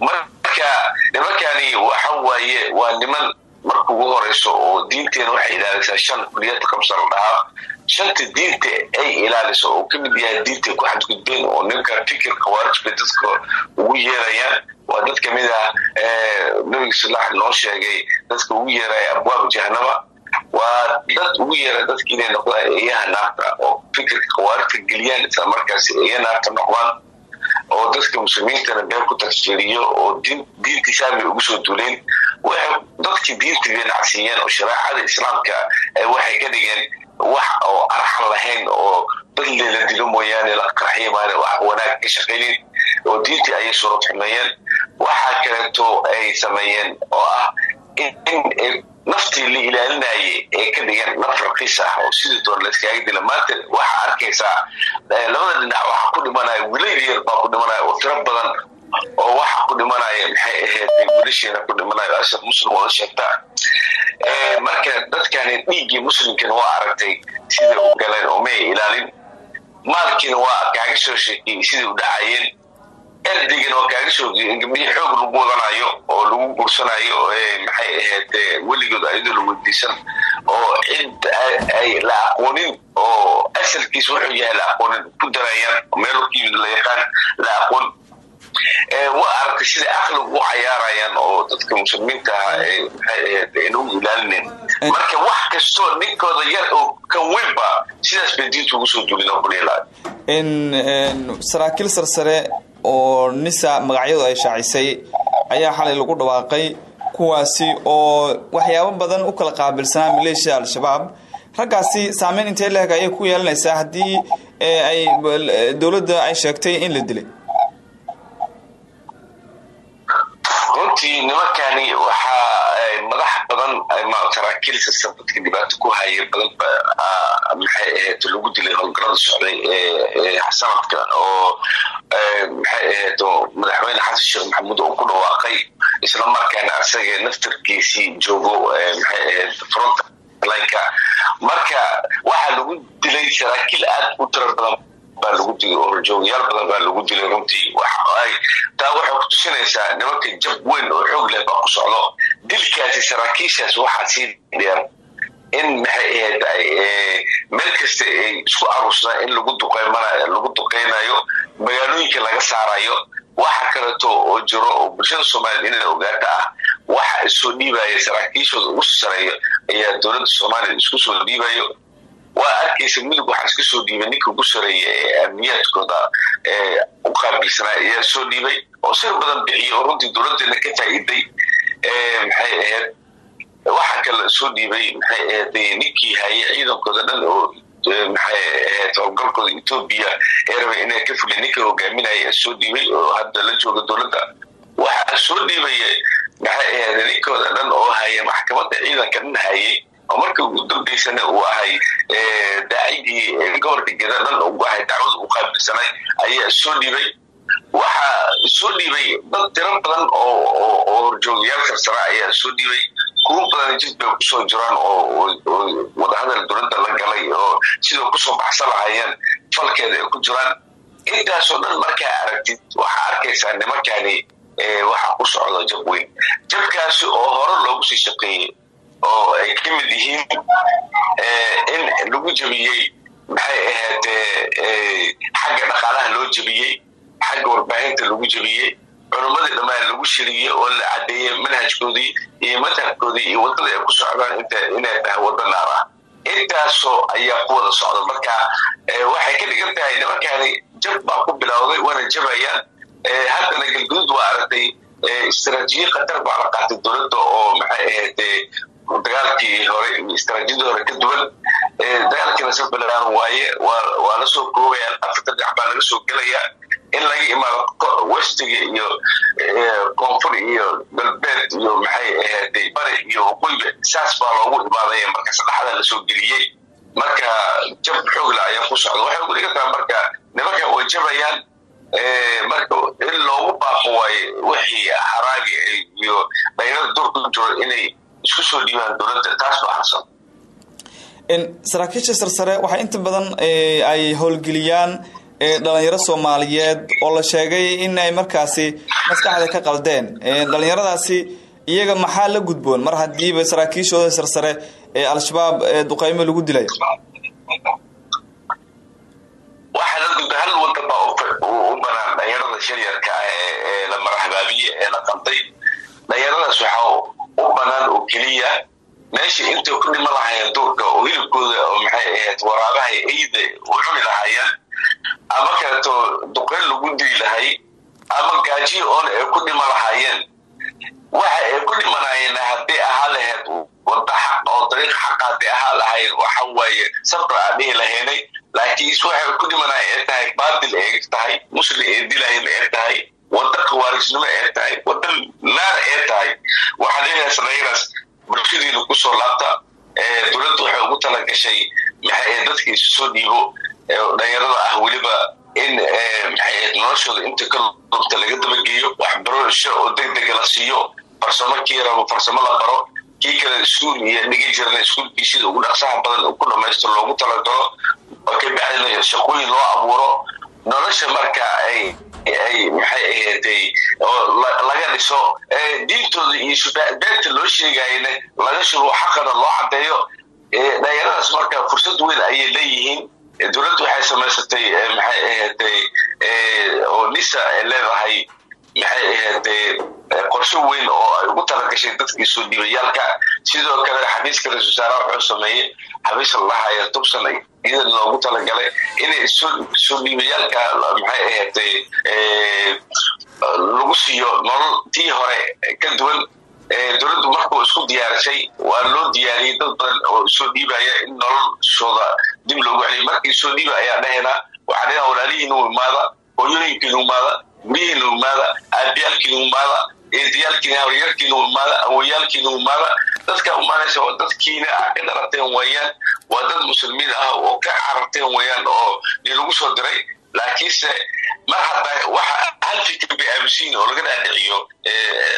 marka nimankani waxa waaye waa niman marka ugu horeyso oo diinteena waxay ilaalisaa shan kuliyada kamsa la dhahaa shanta diinta ay ilaaliso oo ka mid yahay diinta ku xadgudbeen oo ninka fikir khawaarij dadka ugu yeerayaan waa dad ka mid ah nabiga salax noo sheegay dadka ugu yeeraya abwaab jahanama waa dad ugu yeera dadka inay noqdaan eeyaha naarta oo fikirka khawaarijta geliyaan isla markaas eeya naarta noqdaan oo dadka muslimiintana been ku tafsiiriyo oo diinta islaamia ugu soo duuleen waxay dadkii diinta bay nacsiiyeen oo shareecada islaamka waxay ka dhigeen wax oo arxan lahayn oo dadle la dilo mooyaane la qarxiyo maane wax wanaag ka shaqaynin oo diintii ayay suurad xumeeyeen waxaa kaleeto ay sameeyeen oo ah in naftii la ilaalinayay ee ka dhigan naf raqiis ah oo sidii doon layskaaga dila maanta. Waxaa arkaysaa labada dhinac waxaa ku dhimanaya wilayl yar baa ku dhimanaya oo tiro badan oo waxa ku dhimanaya maxay ahayd wiilasheena ku dhimanayo ashar muslim wada sheegta marka dadkani dhiiggii muslimkana waa aragtay sida u galeen oo may ilaalin. Maalkiina waa kaaga soo sheekiyey sidai u dhacayeen. Erdigana waa kaaga soo xoog lagu wadanayo oo lagu guursanayo maxay ahayd weligood ayadoo la weydiisan oo cid ay la aqoonin oo asalkiis wuxuu yahay la aqoonin. Ku darayaan meel yimid la yaqaan la aqoon waa aragtay sida aqligu u cayaarayaan oo dadka muslimiinta ah ilaalinayn marka wax kastoo ninkooda yar oo kan weynba sidaas bay diinta ugu soo duulin oo kuleelahay saraakiil sarsare oo nisa magacyadu ay shaacisay ayaa xalay lagu dhawaaqay kuwaasi oo waxyaabo badan u kala qaabilsanaa maleeshiya al-shabaab. Raggaasi saameyn intee leeg ayay ku yeelanaysaa haddii ay dowladda ay sheegtay in la dilay runtii nimankani waxaa madax badan saraakiil sirsan dadka dhibaato ku haya badan maxay ahayd lagu dilay howlgarada socday ee sanadka oo maxay ahayd madaxweyne xasan sheekh maxamuud oo ku dhawaaqay isla markaana asaga naftarkiisii joogo maxay ahayd frontlineka marka waxaa lagu dilay saraakiil aad u tiro badan baa lagu dilay oo horjoogayaal badan baa lagu dilay runtii. Taa waxay ku tusinaysaa nimanka jab weyn oo xoog leh baa ku socdo. Dilkaasi saraakiishaas waxaa sii dheer in maxay ahayd meel kasta ay isku aruursadaan in lagu lagu duqeynayo magaalooyinka laga saarayo. Waxa kaleeto oo jiro oo bulshada soomaaliya inay ogaata ah waxa isoo dhiibaya saraakiishooda ugu sareeyo ayaa dowladda soomaaliya isku soo dhiibayo waa arkaysa midug waxaa iska soo dhiibay ninka ugu sareeya ee amniyaadkooda u qaabilsanaa ayaa soo dhiibay oo sir badan bixiyay oo runtii dowladeena ka faa'iiday maxay ahayd waxa kale soo dhiibay maxay ahayd ninkii haye ciidankooda dhan oo maxay ahayd howlgalkooda etoobiya ee rabay inay ka fulay ninka hogaaminaya soo dhiibay oo hadda la jooga dowladda. Waxaa soo dhiibaya maxay ahayd ninkooda dhan oo haya maxkamadda ciidanka dhan hayay oo marka ugu dambaysana uu ahay daacigii gobolka geda dhan ugu ahay dacwada u qaabilsanay ayaa soo dhiibay. Waxaa soo dhiibay dad tiro badan oo horjoogayaal sarsara ayaa soo dhiibay. Kuwo badan jid bay ku soo jiraan oo wadahadal dowladda la galay oo sidoo ku soo baxsan lahaayeen falkeeda ay ku jiraan. Intaasoo dhan markaa aragtid waxaa arkaysaa nimankani waxa ku socdo jab weyn. Jabkaasi oo hore loogu sii shaqeeyey oo ay ka mid yihiin in lagu jebiyey maxay ahayd xagga dhaqaalaha loo jebiyey xagga warbaahinta lagu jebiyey culimmadii dhammaan lagu shiriyey oo la cadeeyey manhajkoodii iyo madhabkoodii iyo waddada ay ku socdaan inay tahay waddo naar ah. Intaasoo ayaa ku wada socda. Marka waxay ka dhigan tahay nimankani jab baa ku bilowday waana jabayaan haddana galguduud waa aragtay istaraatiijiye khatar baa la qaatay dowladda oo maxay dagaalkii hore istaraatiijiyadii hore ka duwan dagaalkiina sabilaan waaye waa la soo koobayaan afarta dhinac baa laga soo gelayaa in laga imaado westiga iyo koonfur iyo galbeed iyo maxay ahayd bari iyo waqooyiba saas baa loogu imaadaya marka saddexda la soo geliyey marka jab xoogla ayaa ku socda. Waxay ugu dhigan tahay marka nimanka way jabayaan marka in loogu baaqo waaye wixii haraagi iyo dhaynada dur ku jiro inay isku soo dhiibaan dowladda taas baa harsan saraakiisha sarsare waxaa inta badan ay howlgeliyaan dhalinyaro soomaaliyeed oo la sheegay in ay markaasi maskaxda ka qaldeen. Dhalinyaradaasi iyaga maxaa la gudboon? Mar hadiiba saraakiishooda sarsare ee al-shabaab duqeymo lagu dilay waxaa la gudba hal wadan baa u banaan dhalinyarada sharyarka ah ee la marahabaabiye ee la qalday dhalinyaradaas waxaa u banaan oo keliya. Meesha intay ku dhima lahaayeen duurka oo hilibkooda oo maxay ahayd waraabaha eyda u cuni lahaayeen ama kaleeto duqeyn lagu dili lahay ama gaajiyo oon ay ku dhima lahaayeen. Waxa ay ku dhimanayeen haddii ahaa lahayd lahayd wada oo dariiq xaqaadi ahaa lahayn waxa waaye sabra aan dhihi lahaynay. Laakiinse waxay ku dhimanaya ee tahay baadil ee tahay muslim ee dilahayn ee tahay wada khawaarijnimo ee tahay? Wada naar ee tahay? Waxaan leeyahay dhalinyaraas bulshadiina ku soo laabta dowladda waxay ugu talagashay maxay dadka isu soo dhiibo dhalinyarada ah weliba in maxay noloshooda inta ka lubta laga dabageeyo waxbarasho oo degdega la siiyo farsamo kii rabo farsamo la baro kii kale iskuul iyo dhigi jirna iskuulkii sida ugu dhaqsaha badan ku dhamaystiro loogu talagalo oo bacdina shaqooyin loo abuuro nolosha marka ay ay maxay ahaydey oo laga dhiso diintooda iyo beenta loo sheegayna laga shuruo xaqana loo caddeeyo dhalinyaradaas marka fursad weyn ayay leeyihiin. Dowladdu waxay samaysatay maxay ahaydey oo nisa ay leedahay maxay ahaydey qorsho weyn oo ay ugu talagashay dadkii soo dhiibayaalka sidoo kale xafiiska ra'isul wasaaraha wuxuu sameeyey xafiis la dhahaya tubsan iyadan loogu talagalay inay soo dhiibayaalka maxay ahaydey lagu siiyo nolol tii hore ka duwan. Dowladdu markuu isku diyaarisay waa loo diyaariyey dad badan oo soo dhiibaya in noloshooda dib loogu celiyo markii soo dhiiba ayaa dhahayna waxaa dhihaa walaalihiina u imaada hooyooyinkiina imaada guryihiina imaada aabiyaalkiina imaada eedayaalkiina habaryaalkiina imaada awoyaalkiina imaada dadka imaanaysa waa dadkiina ka dhalateen weeyaan waa dad muslimiin ah oo ka cararteen weeyaan oo lagu soo diray. Laakiinse mar hadda waxa hal fikir bay aaminsiin oo laga dhaadhiciyo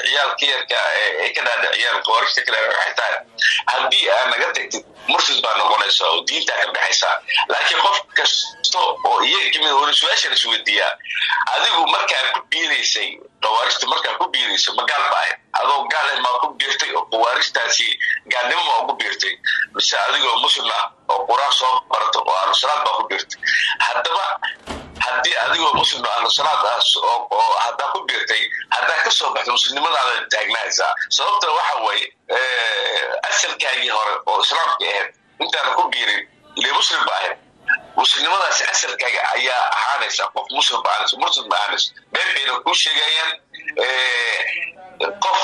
ciyaalka yarka ay ka dhaadhiciyaan khawaarijta kale waxay tahay haddii aad naga tagtid mursid baa noqonaysa oo diintaa ka baxaysa laakiin qof kasta oo iyaga ka mid weli su'aashan isweydiiyaa adigu markaa ku biiraysay khawaarijta markaa ku biiraysay ma gaal ba ahayd adoo gaal maa ku biirtay oo khawaarijtaasi gaalnimo maa ugu biirtay. Mise adigoo muslim ah oo qur'aan soo barato oo alusalaad baa ku biirtay. Haddaba haddii adigoo muslim ahlusalaad ah oo haddaa ku biirtay haddaa ka soo baxda muslimnimadaada taagnahaysaa sababta waxa weeye asalkaagii hore oo islaamka ahayd intaana ku biirin ile muslim ba ahayd muslimnimadaasi asalkaaga ayaa ahaanaysa qof muslim ba ahaanaysa muslim ba ahaanaysa been bayna kuu sheegayaan qof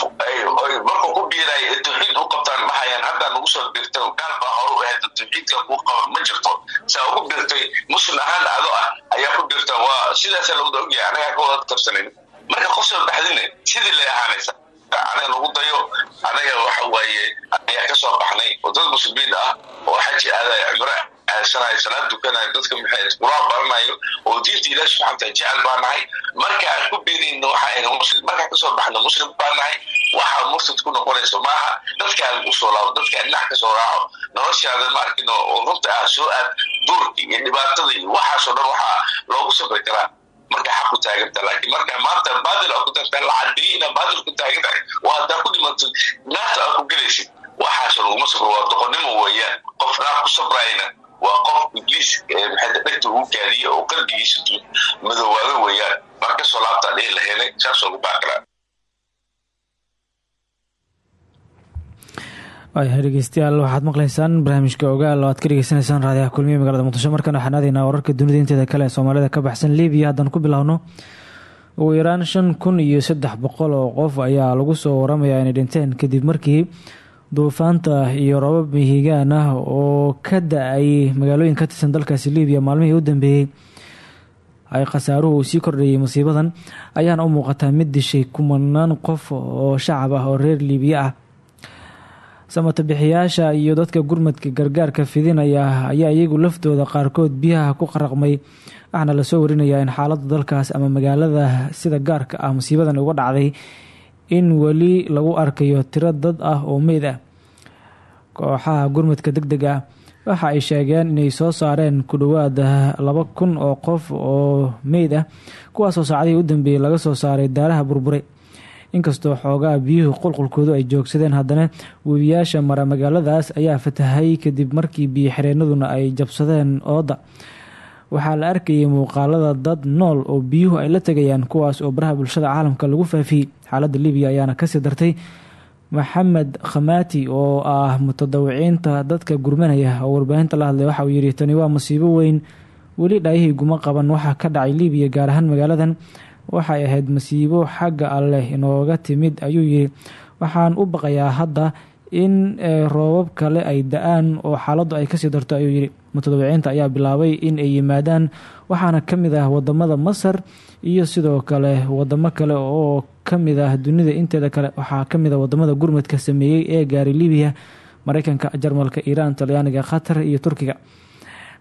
markuu ku biiraya tawxiid u qabtaan mahayaan haddaa nagu soo biirtay gaal baa hore u ahayd tawxiidka kuu qaban ma jirto. Saa ugu biirtay muslim ahaan ado ah ayaa ku biirta waa sidaasa lawada ogyahay anagaa ka wada tarsanan marka qof soo baxdine sidii lay ahaanaysa. Anaga lagu dayo anaga waxa waaye ayaa ka soo baxnay. Oo dad muslimiin ah oo xaji aadaya cumro aadsanaya salaad dukanayo dadka quraan baranayo oo diinta ilahi subxana taala jecel baa nahay markaan ku biirayna waxa ayna muslim markaan ka soo baxno muslim baa nahay waxaa murtad ku noqonayso maaha dadkaan u soo laabo dadkaan dhinac ka soo raaco noloshaada ma arkin runta ah soo aad duurkii iyo dhibaatada iyo waxaasoo dhan waxaa loogu sabri karaa marka xaq ku taaganta laakiin marka maanta baadil aa ku tagta la cadeeyey inaa baadil ku taagan tahay haddaa ku dhimatid naarta aa ku gelaysid waxaas laguma sabro waa doqonnimo weeyaan qof naar ku sabrayna waa qof waxaad maqlaysaan barnaamijka ogaal oo aad ka dhegeysanaysaan raadiyaha kulmiye magaalada muqdisho. Markan waxaan aadaynaa wararka dunida inteeda kale ee soomaalida ka baxsan libiya haddaan ku bilaawno ugu yaraan shan kun iyo saddex boqol oo qof ayaa lagu soo waramayaa inay dhinteen. Kadib markii duufaanta iyo robab mihigaan ah oo ka da'ay magaalooyin ka tirsan dalkaasi libiya maalmihii u dambeeyey ay khasaaruhu sii kordhayay musiibadan ayaana u muuqataa mid dishay kumanaan qof oo shacab ah oo reer libiya ah. Samatabixiyaasha iyo dadka gurmadka gargaarka fidinaya ayaa iyagu laftooda qaarkood biyaha ku qaraqmay waxaana la soo warinayaa in xaaladda dalkaas ama magaalada sida gaarka ah musiibadan uga dhacday in weli lagu arkayo tiro dad ah oo meyd ah. Kooxaha gurmadka deg deg ah waxa ay sheegeen inay soo saareen ku dhowaad laba kun oo qof oo meyd ah kuwaasoo saacadihii u dambeeyey laga soo saaray daaraha burburay. Inkastoo xoogaa biyuhu qulqulkoodu ay joogsadeen haddana webiyaasha mara magaaladaas ayaa fatahay kadib markii biyo xireenaduna ay jabsadeen ooda waxaa la arkayay muuqaalada dad nool oo biyuhu ay la tegayaan kuwaas oo baraha bulshada caalamka lagu faafiyey xaaladda libiya ayaana ka sii dartay. Maxamed khamaati oo ah mutadawiciinta dadka gurmanaya oo warbaahinta la hadlay waxa uu yidhi tani waa musiibo weyn. Weli dhaayihii guma qaban waxa ka dhacay libiya gaar ahaan magaaladan. Waxay ahayd masiibo xagga alleh inooga timid ayuu yidhi. Waxaan u baqayaa hadda in roobab kale ay da'aan oo xaaladdu ay ka sii darto ayuu yidhi. Mutadawiciinta ayaa bilaabay in ay yimaadaan. Waxaana ka mid ah waddamada masar iyo sidoo kale wadamo kale oo ka mid ah dunida inteeda kale waxaa ka mid ah waddamada gurmadka sameeyey ee gaaray libiya mareykanka jarmalka iiraan talyaaniga qatar iyo turkiga.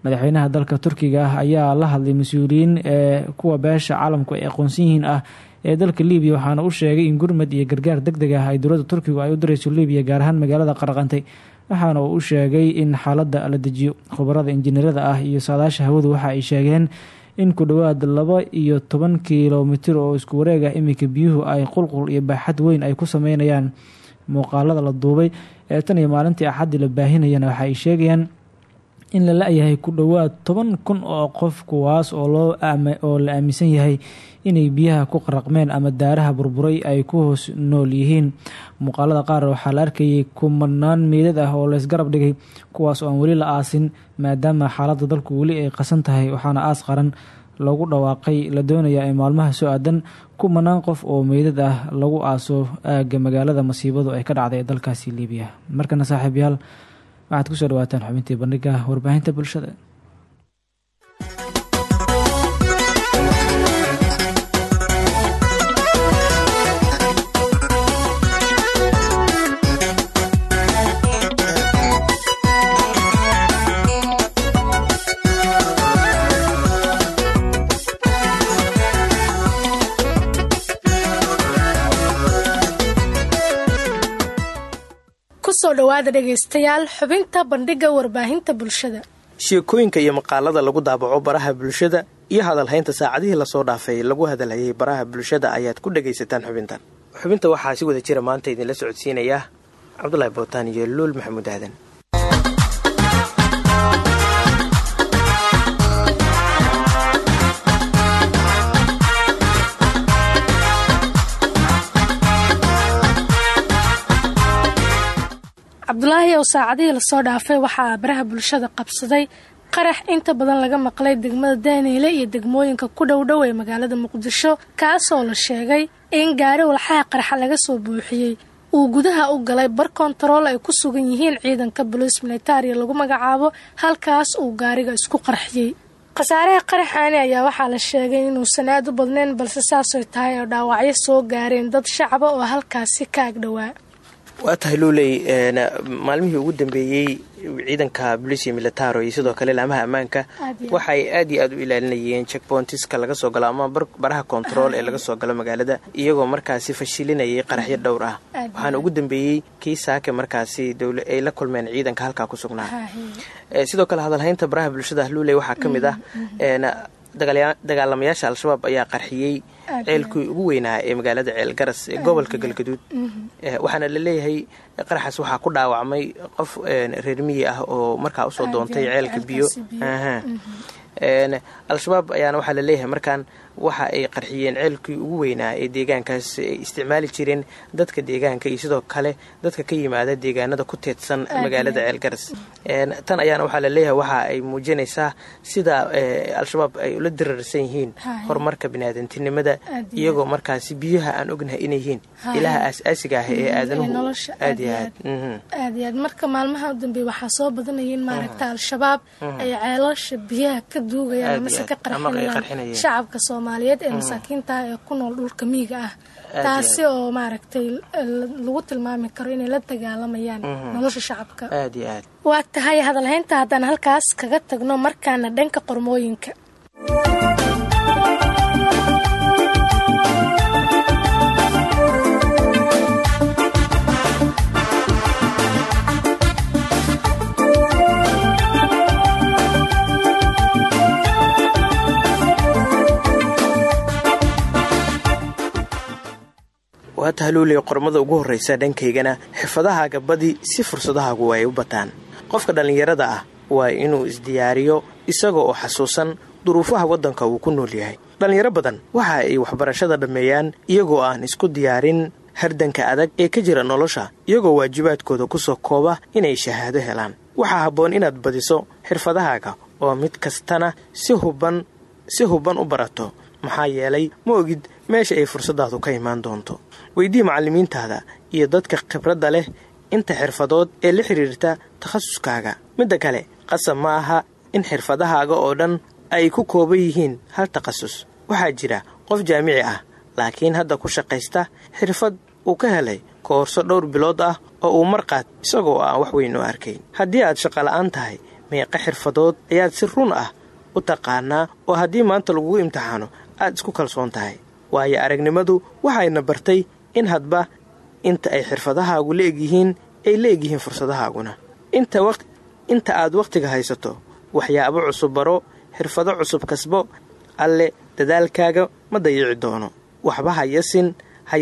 Madaxweynaha dalka turkiga ayaa la hadlay mas'uuliyiin ee kuwa beesha caalamku ay aqoonsan yihiin ah ee dalka libiya waxaana u sheegay in gurmad iyo gargaar deg deg ah ay dowladda turkigu ay u dirayso libiya gaar ahaan magaalada qaraqantay waxaana uu u sheegay in xaaladda la dejiyo. Khubarada injineerada ah iyo saadaasha hawadu waxa ay sheegeen in ku dhowaad laba iyo toban kilomitir oo isku wareeg ah iminka biyuhu ay qulqul iyo baaxad weyn ay ku sameynayaan muuqaalada la duubay ee tan iyo maalintii axaddii la baahinayana waxa ay sheegayaan in la la-yahay ku dhowaad toban kun oo qof kuwaas oo oo la aaminsan yahay inay biyaha ku qaraqmeen ama daaraha burburay ay ku hoos nool yihiin. Muuqaalada qaar waxaa la arkayay kumanaan meydad ah oo laysgarab dhigay kuwaas oo aan weli la aasin maadaama xaaladda dalku weli ay qasan tahay waxaana aas qaran lagu dhawaaqay la doonayaa in maalmaha soo aadan kumanaan qof oo meydad ah lagu aaso aaga magaalada masiibadu ay ka dhacday ee dalkaasi libiya markana saaxiibyaal waxaad ku soo dhawaataan xubintii bandhiga warbaahinta bulshada ku soo dhawaada dhegaystayaal xubinta bandhiga warbaahinta bulshada. Sheekooyinka iyo maqaalada lagu daabaco baraha bulshada iyo hadalhaynta saacadihii la soo dhaafay lagu hadalhayay baraha bulshada ayaad ku dhagaysataan xubintan. Xubinta waxaa si wada jira maanta idinla socodsiinaya cabdulaahi bootaan iyo luul maxamuud aadan cabdulaahi ow saacadihii la soo dhaafay waxaa baraha bulshada qabsaday qarax inta badan laga maqlay degmada daaniile iyo degmooyinka ku dhowdhow ee magaalada muqdisho kaasoo la sheegay in gaari walxaha qarxa laga soo buuxiyey. Uu gudaha u galay bar kontarool ay ku sugan yihiin ciidanka boliis militariya lagu magacaabo halkaas uu gaariga isku qarxiyey khasaaraha qaraxaani ayaa waxaa la sheegay inuusan aad u badnayn balse saasay tahay oo dhaawacyo soo gaareen dad shacaba oo halkaasi ka agdhowaa waa tahay luuley maalmihii ugu dambeeyey ciidanka bolisia militaro iyo sidoo kale laamaha ammaanka waxay aad iyo aad u ilaalinayeen checkpointiska laga soo galo ama baraha kontarool ee laga soo galo magaalada iyagoo markaasi fashilinayay qaraxyo dhowr ah. Waxaana ugu dambeeyey kii saake markaasi ay la kulmeen ciidanka halkaa ku sugnaa. Sidoo kale hadalhaynta baraha bulshada luuley waxaa ka mid ah dagaalamayaasha al-shabaab ayaa qarxiyey ceelkii ugu weynaa ee magaalada ceel garas ee gobolka galgaduud. Waxaana la leeyahay qaraxaas waxaa ku dhaawacmay qof reer miyi ah oo markaa u soo doontay ceelka biyo. al-shabaab ayaana waxaa la leeyahay markaan waxa ay qarxiyeen ceelkii ugu weynaa ee deegaankaas ay isticmaali jireen dadka deegaanka iyo sidoo kale dadka ka yimaada deegaanada ku teedsan magaalada ceelgaras tan ayaana waxaa la leeyahay waxa ay muujinaysaa sida al-shabaab ay ula dirarsan yihiin horumarka biniaadantinimada iyagoo markaasi biyaha aan ognahay inay yihiin. Ilaha aas-aasiga ah ee aadanuhu aad iyo aad. aad. Iyo aad. Marka maalmaha u dambeey waxaa soo badanaya in maaragta al-shabaab ay ceelasha biyaha ka duugayaan amase ka qarxinayaan shacabka soomaaliyeed ee masaakiinta ah ee ku nool dhulka miyiga ah. Taasi oo maaragtay lagu tilmaami karo inay la dagaalamayaan nolosha shacabka. Aad iyo aad. Waa tahay hadalhaynta haddaan halkaas kaga tagno markaana dhanka qormooyinka waa tahluuley qormada ugu horraysa dhankaygana xirfadahaaga badi si fursadahaagu ay u bataan. Qofka dhallinyarada ah waa inuu isdiyaariyo isaga oo xasuusan duruufaha waddanka uu ku nool yahay. Dhallinyaro badan waxa ay waxbarashada dhammeeyaan iyagoo aan isku diyaarin hardanka adag ee ka jira nolosha iyagoo waajibaadkooda ku soo kooba inay shahaado helaan. Waxaa habboon inaad badiso xirfadahaaga oo mid kastana si huban si huban u barato. Maxaa yeelay ma ogid meesha ay fursadaadu ka imaan doonto weydii macallimiintaada iyo dadka khibradda leh inta xirfadood ee la xidhiirta takhasuskaaga midda kale qasab ma aha in xirfadahaaga oo dhan ay ku kooban yihiin hal takhasus. Waxaa jira qof jaamici ah laakiin hadda ku shaqaysta xirfad uu ka helay koorso dhowr bilood ah oo uu marqaad isagoo aan wax weyn u arkayn. Haddii aad shaqola'aan tahay meeqa xirfadood ayaad si run ah u taqaanaa oo haddii maanta lagugu imtixaano aad isku kalsoon tahay. Waayo aragnimadu waxayna bartay in hadba inta ay xirfadahaagu la egyihiin ay la egyihiin fursadahaaguna. Inta aad wakhtiga haysato waxyaabo cusub baro xirfado cusub kasbo alle dadaalkaaga ma dayici doono. Waxba ha yasin ha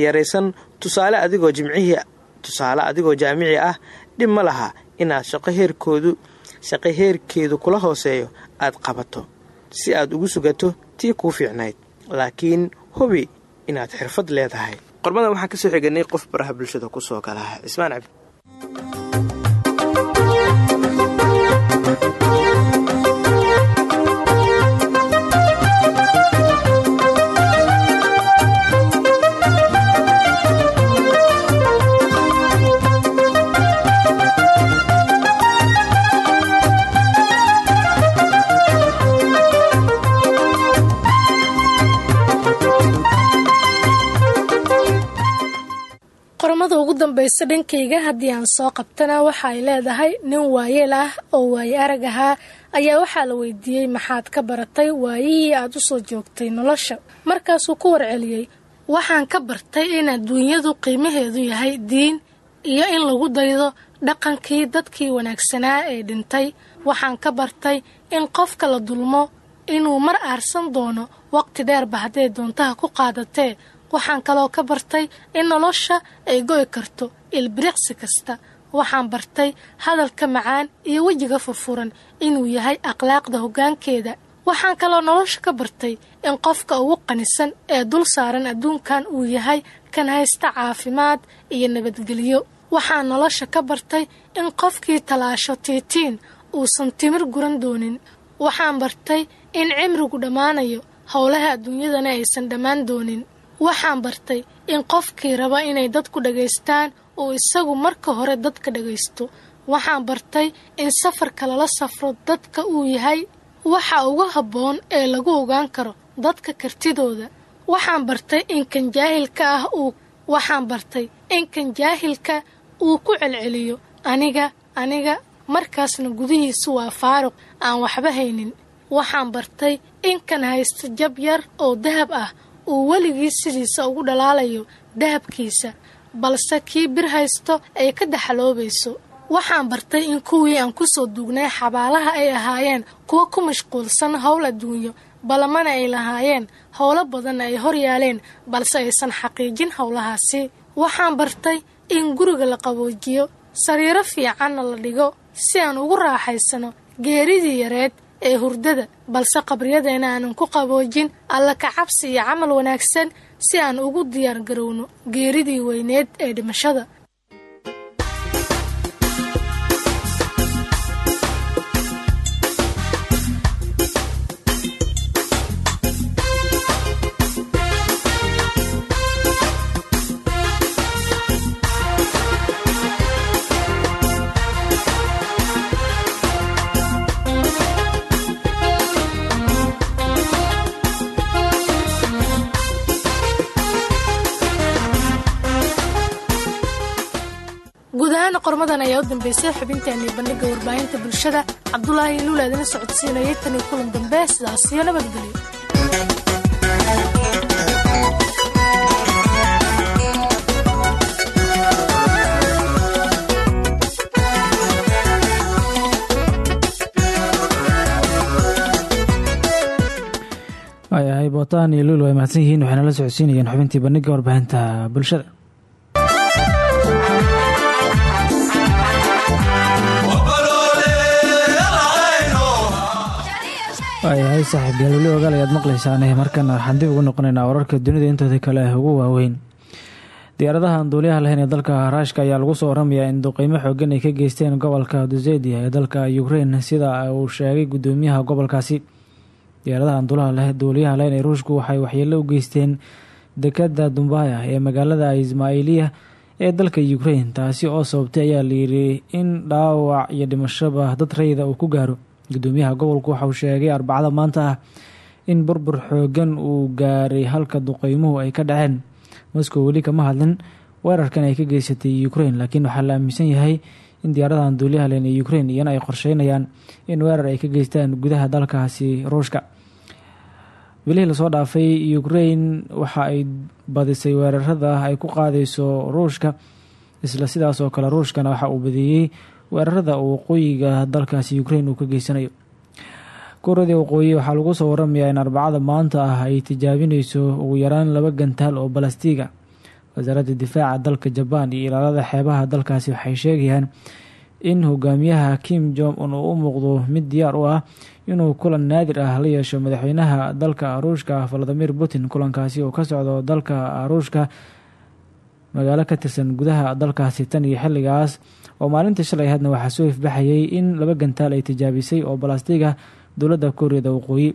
tusaale adigoo jimcihii tusaale adigoo jaamici ah dhib ma laha inaad shaqo heerkoodu shaqo heerkeedu kula hooseeyo aad qabato. Si aad ugu sugato tii kuu fiicnayd. Laakiin hubi inaad xirfad leedahay qormadan waxaan ka soo xiganay qof baraha bulshada ku soo galaha cismaan cabdi dhankayga haddii aan soo qabtana waxa ay leedahay nin waayeel ah oo waaye arag ahaa ayaa waxaa la weydiiyey maxaad ka baratay waayihii aad u soo joogtay nolosha? Markaasuu ku warceliyey waxaan ka bartay in adduunyadu qiimaheedu yahay diin iyo in lagu daydo dhaqankii dadkii wanaagsanaa ee dhintay. Waxaan ka bartay in qofka la dulmo inuu mar aarsan doono waqti dheerba hadday doontaha ku qaadatee. Waxaan kaloo ka bartay in nolosha ay go'i karto ilbiriqsi kasta. Waxaan bartay hadalka macaan iyo wejiga furfuran inuu yahay akhlaaqda hoggaankeeda waxaan kaloo nolosha ka bartay in qofka ugu qanisan ee dul saaran adduunkan uu yahay kan haysta caafimaad iyo nabadgelyo. Waxaan nolosha ka bartay in qofkii talaasho tiitiin uusan timir guran doonin. Waxaan bartay in cimrigu dhammaanayo howlaha adduunyadana aysan dhammaan doonin. Waxaan bartay in qofkii raba inay dadku dhagaystaan uu isagu marka hore dadka dhagaysto. Waxaan bartay in safarka lala safro dadka uu yahay waxa ugu habboon ee lagu ogaan karo dadka kartidooda. Waxaan bartay in kan jaahilka ah uu waxaan bartay in kan jaahilka uu ku celceliyo. Aniga aniga markaasna gudihiisu waa faaruq aan waxba haynin. Waxaan bartay in kan haysta jab yar oo dahab ah uu weligii sidiisa ugu dhalaalayo dahabkiisa balse kii bir haysto ay ka daxaloobayso. Waxaan bartay in kuwii aan ku soo duugnay xabaalaha ay ahaayeen kuwa ku mashquulsan howl adduunyo balamana ay lahaayeen howlo badanna ay hor yaaleen balse aysan xaqiijin howlahaasi. Waxaan bartay in guriga la qaboojiyo sariiro fiicanna la dhigo si aan ugu raaxaysano geeridii yareed ee hurdada balse qabriyadeena aanan ku qaboojin. Alla ka cabsi iyo camal wanaagsan si aan ugu diyaar garowno geeridii weyneed ee dhimashada ayaa u dambeysay xubinteenii bandhigga warbaahinta bulshada cabdulaahi luul aadina socodsiinayay tanii kulan dambe sidaas iyo nabadgelyo waayahay bootaan iyo luul way mahadsan yihiin waxayna la socodsiinayeen xubintii bandhigga warbaahinta bulshada waayahay saaxiib yaal weli ogaal ayaad maqlaysaane markana waxaan dib ugu noqonaynaa wararka dunida intooda kale ugu waaweyn. Diyaaradaha aan duuliyaha lahayn ee dalka raashka ayaa lagu soo waramayaa in duqeymo xoogan ay ka geysteen gobolka duzedia ee dalka ukrein sida uu sheegay gudoomiyaha gobolkaasi. Diyaaradaha aan duuliyaha lahayn ee ruushku waxay waxyeelo u geysteen dekada dumbaya ee magaalada ismaailiya ee dalka ukraine taasi oo sababtay ayaa layidhi in dhaawac iyo dhimashaba dad rayida uu ku gaaro gudoomiyaha gobolku waxa uu sheegay arbacada maanta ah in burbur xoogan uu gaaray halka duqeymuhu ay ka dhaceen. Moscow weli kama hadlin weerarkan ay ka geysatay ukraine laakiin waxaa la aaminsan yahay in diyaaradahan duuliyaha leen ee ukraine iyana ay qorsheynayaan in weerar ay ka geystaan gudaha dalkaasi ruushka. Bilihii la soo dhaafay ukraine waxa ay badisay weerarada ay ku qaadayso ruushka isla sidaas oo kale ruushkana waxa uu badiyey weerarada waqooyiga dalkaasi ukraine uu ka geysanayo. Kuuradii waqooyi waxaa lagu soo waramayaa in arbacada maanta ah ay tijaabineyso ugu yaraan laba gantaal oo balastiiga. Wasaaradda difaaca dalka jabaan iyo ilaalada xeebaha dalkaasi waxay sheegayaan in hogaamiyaha kim jong un uu u muuqdo mid diyaar u ah inuu kulan naadir ah la yeesho madaxweynaha dalka ruushka valadimir putin. Kulankaasi oo ka socdo dalka ruushka magaalo ka tirsan gudaha dalkaasi tan iyo xilligaas oo maalintii shalay ahaydna waxaa soo ifbaxayay in laba gantaal ay tijaabisay oo balastiga dowladda kooriyada waqooyi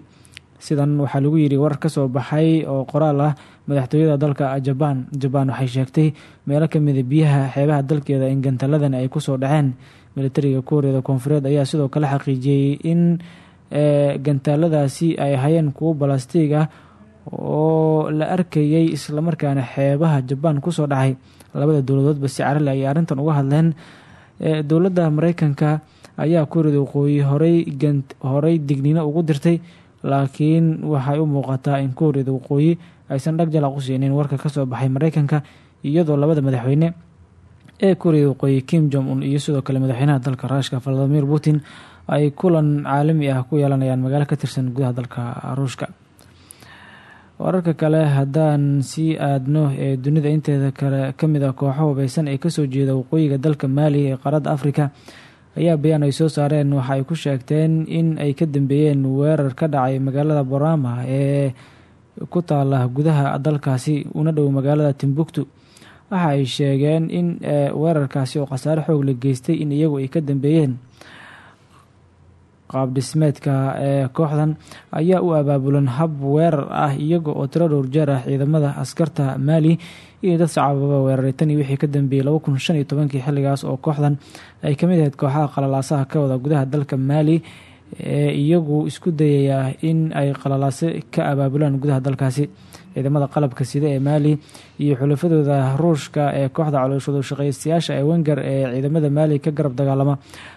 sidan waxaa lagu yidhi warar ka soo baxay oo qoraal ah madaxtooyada dalka jabaan jabaan waxay sheegtay meelo kamida biyaha xeebaha dalkeeda in gantaaladan ay ku soo dhaceen. Militariga kooriyada koonfureed ayaa sidoo kale xaqiijiyey in gantaaladaasi ay ahayeen kuwo balastiig ah oo la arkayay islamarkaana xeebaha jabaan ku soo dhacay. Labada dowladoodba si carale ayay arrintan uga hadleen dowladda mareykanka ayaa kooriyada waqooyi horey horey digniino ugu dirtay laakiin waxay u muuqataa in kooriyada waqooyi aysan dhag jalaq u siinin warka ka soo baxay mareykanka iyadoo labada madaxweyne ee kooriyada waqooyi kim jong un iyo sidoo kale madaxweynaha dalka ruushka valadimir putin ay kulan caalami ah ku yeelanayaan magaalo ka tirsan gudaha dalka ruushka wararka kale haddaan sii aadno ee dunida inteeda kale ka mid a kooxo hubeysan ee ka soo jeeda waqooyiga dalka maali ee qaaradda afrika ayaa bayaan ay soo saareen. Waxa ay ku sheegteen in ay ka dambeeyeen weerar ka dhacay magaalada borama ee ku taala gudaha dalkaasi una dhow magaalada timbuktu. Waxa ay sheegeen in weerarkaasi oo khasaare xoog la geystay in iyagu ay ka dambeeyeen qaab dhismeedka ee kooxdan ayaa u abaabulan hab weerar ah iyaga oo tiro dhowr jeer ah ciidamada askarta maali iyo dad shacababa weeraray tan wixii ka dambeeyey laba kun shan iyo tobankii xilligaas oo kooxdan ay ka mid ahayd kooxaha qalalaasaha ka wada gudaha dalka maali ee iyagu isku dayaya in ay qalalaase ka abaabulaan gudaha dalkaasi ciidamada qalabka sida ee maali iyo xulafadooda ruushka ee kooxda calooshooda shaqaystayaasha ee wenger ee ciidamada maali ka garab dagaalama.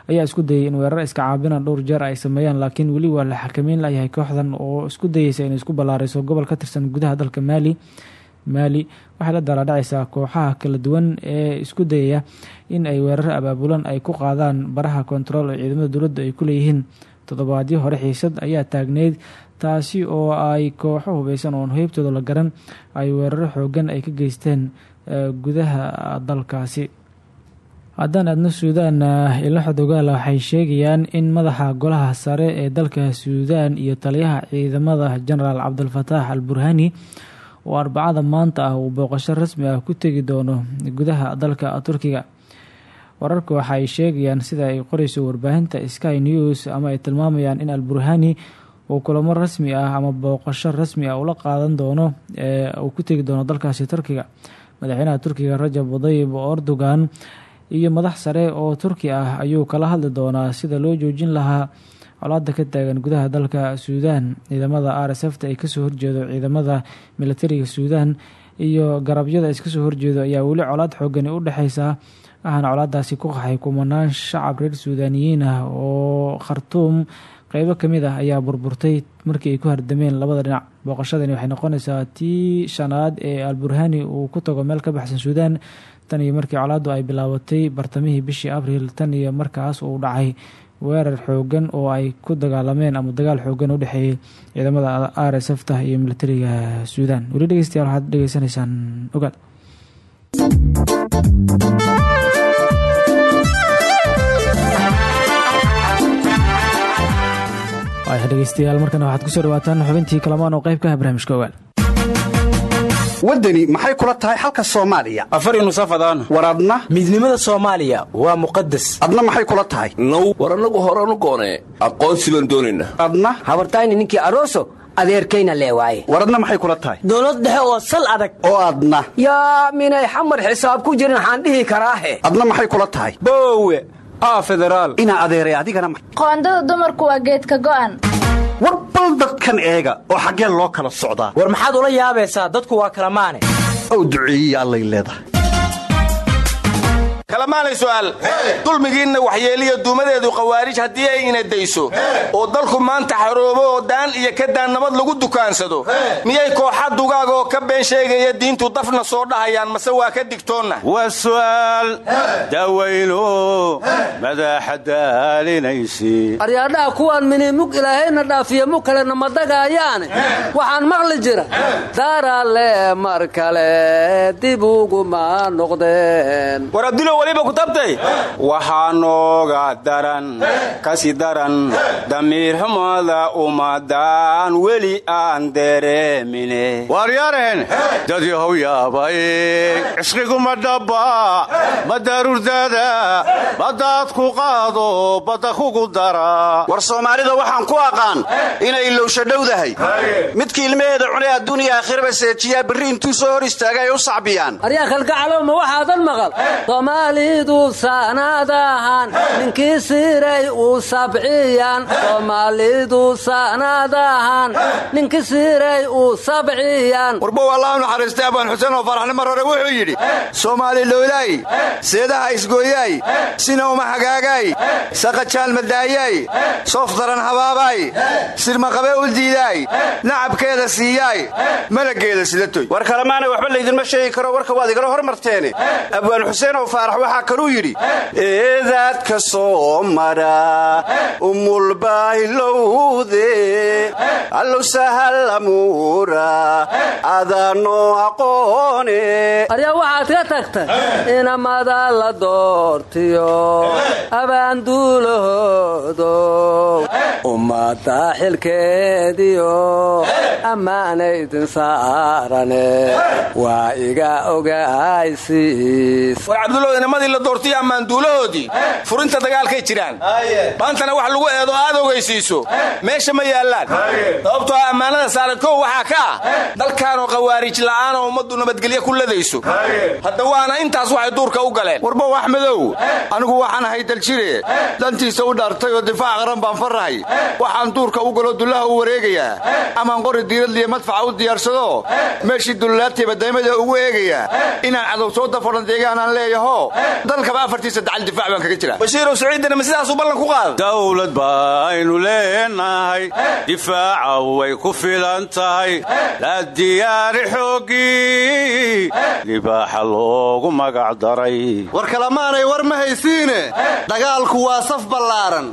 Ayaa isku dayay in weerar iska caabina dhowr jeer ay sameeyaan laakiin weli waa la xakameyn layahay kooxdan oo isku dayeysa inay isku ballaarayso gobol ka tirsan gudaha dalka maali maali waxay la daalaadhacaysaa kooxaha kala duwan ee isku dayaya in ay weerar abaabulan ay ku qaadaan baraha kontarool ee ciidamada dowladda ay ku leeyihiin. Toddobaadyo hore xiisad ayaa taagneyd taasi oo ay kooxo hubeysan oon heybtooda la garan ay weeraro xoogan ay ka geysteen gudaha dalkaasi. Haddaan aadno suudaan ilo xodogaala waxay sheegayaan in madaxa golaha sare ee dalka suudaan iyo taliyaha ciidamada jenaraal cabdilfataax al burhani oo arbacada maanta ah uu booqasho rasmi ah ku tegi doono gudaha dalka turkiga. Wararka waxa ay sheegayaan sida ay qoreyso warbaahinta sky news ama ay tilmaamayaan in al burhani uu kulamo rasmi ah ama booqasho rasmi ah ula qaadan doono uu ku tegi doono dalkaasi turkiga. Madaxweynaha turkiga rajab dayib erdogan iyo madax sare oo turki ah ayuu kala hadli doonaa sida loo joojin lahaa colaada ka taagan gudaha dalka suudaan. Ciidamada r s f ta ay ka soo horjeedo ciidamada militariga suudaan iyo garabyada iskasoo horjeedo ayaa weli colaad xoogani u dhexeysa waxaana colaadaasi ku qaxay kumanaan shacab reer suudaaniyiin ah oo khartuum qeybo ka mid ah ayaa burburtay markii ay ku hardameen labada dhinac. Booqashadani waxay noqonaysaa tii shanaad ee alburhani uu ku tago meel ka baxsan suudaan tan iyo markii colaadu ay bilaabatay bartamihii bishii abriil tan iyo markaas uu dhacay. Weerar xoogan oo ay ku dagaalameen ama dagaal xoogan u dhexeeyey ciidamada r s f ta iyo militariga suudaan. Weli dhegeystayaal waxaad dhegeysanaysaan ogaal dhegeystayaal markana waxaad ku soo dhawaataan xubintii kalamaan oo qayb ka ah barnaamijka ogaal waddani maxay kula tahay xalka soomaaliya? Afari nusafadaan war adna? Midnimada soomaaliya waa muqadas adna maxay kula tahay? Now war annagu horanu goonee aqoonsi baan doonaynaa adna? Habartayni ninkii aroso adeerkayna lee waaye. War adna maxay kula tahay? Dowlad dhexe oo sal adag. Oo adna. Yaa minay xamar xisaab ku jirin waxaan dhihi karaahe. Adna maxay kula tahay? Boowe inaa adeeray adigana ma qoondada dumarku waa geedka go'an. War bal dadkan eega oo xaggeen loo kala socdaa. War maxaad ula yaabaysaa? Dadku waa kala maane. Ow duceeyiya allay leedahay kalamaanay su'aal. Dulmigiinna waxyeeliya duumadeedu khawaarij haddii ay ina dayso oo dalku maanta xaroobo oo daan iyo ka daan nabad lagu dukaansado. Miyay kooxa dugaag oo ka been sheegaya diintu dafna soo dhahayaan mase waa ka digtoonna? Waa su'aal. Daawayno madaaxa daalinaysi aryaadhaha kuwaan minimug ilaahayna dhaafiya mug kalena ma dagaayaane waxaan maqli jira. Daraale mar kale dib uguma noqdeen war abdulo weliba ku tabtay waxaa nooga daran kasi daran damiir xumada ummadaan weli aan dareemine. Waaryaarehen dad yahow yaabay cishqiguma dhabba madaarurdaada baddaad ku qaado badda kugu dara. War soomaalida waxaan ku aqaan inay ilowsha dhowdahay. Midkii ilmaheeda cunay adduuniya aakhiraba seejiyaa birri intuu soo hor istaaga ay u sacbiyaan. Aryaa kalgacalow ma waxaadan maqal soomaalidu saanaadahan ninkii siiray uu sabciyan soomaalidu saanaadahan ninkii siiray uu sabciyan warbow allah u naxariistay abaan xuseen oo faraxni mar hore wuxuu yidhi soomaali lowlaay seedaha isgooyaay sina uma hagaagaay saqajaal madaayaay soof daran habaabaay sirmaqabe u diidaay nacabkeeda siiyaay malageeda sidatoy war kalemaanay waxba laydinma sheegi karo warka waad igala hormarteene. Abwaan xuseen oo faarax waxaa kaluu yidhi eedaadka soo mara umulbaahilowde allow sahallamuura adaanoo aqoone. Aryaa waxaad ka tagtay inamada la doortiyo abaanduulahoodo ummadda xilkeediyo ammaanaydin saarane waa iga ogaysiis inamadii la doortiyo ammaanduulahoodii furinta dagaalkay jiraan. Maantana wax lagu eedo aad ogaysiiso. Meesha ma yaallaan. Sababtoo ah ammaanada saaran kow waxaa ka ah. Dalkaanoo khawaarij la'aanoo ummaddu nabadgelyo ku ladayso. Hadda waana intaas waxay duurka u galeen. Warbow axmedow anigu waxaan ahay daljire dantiisa u dhaartay oo difaac qaran baan farrahay. Waxaan duurka u galo dullaha u wareegayaa. Amaan qori diiradliya madfaca u diyaarsado. Meeshii dullalaadtiiba daymada ugu eegayaa. Inaan cadow soo dafodhan deegaanaan leeyaho dalkaba afartiisa dacal difaac baan kaga jira bashiirow saciidina ma sidaasuu ballan ku qaada dawlad baynu leenahay difaaca way ku filan tahay. La diyaari xooggii libaaxa loogu magac daray. War kalamaanay war ma haysiine. Dagaalku waa saf ballaaran.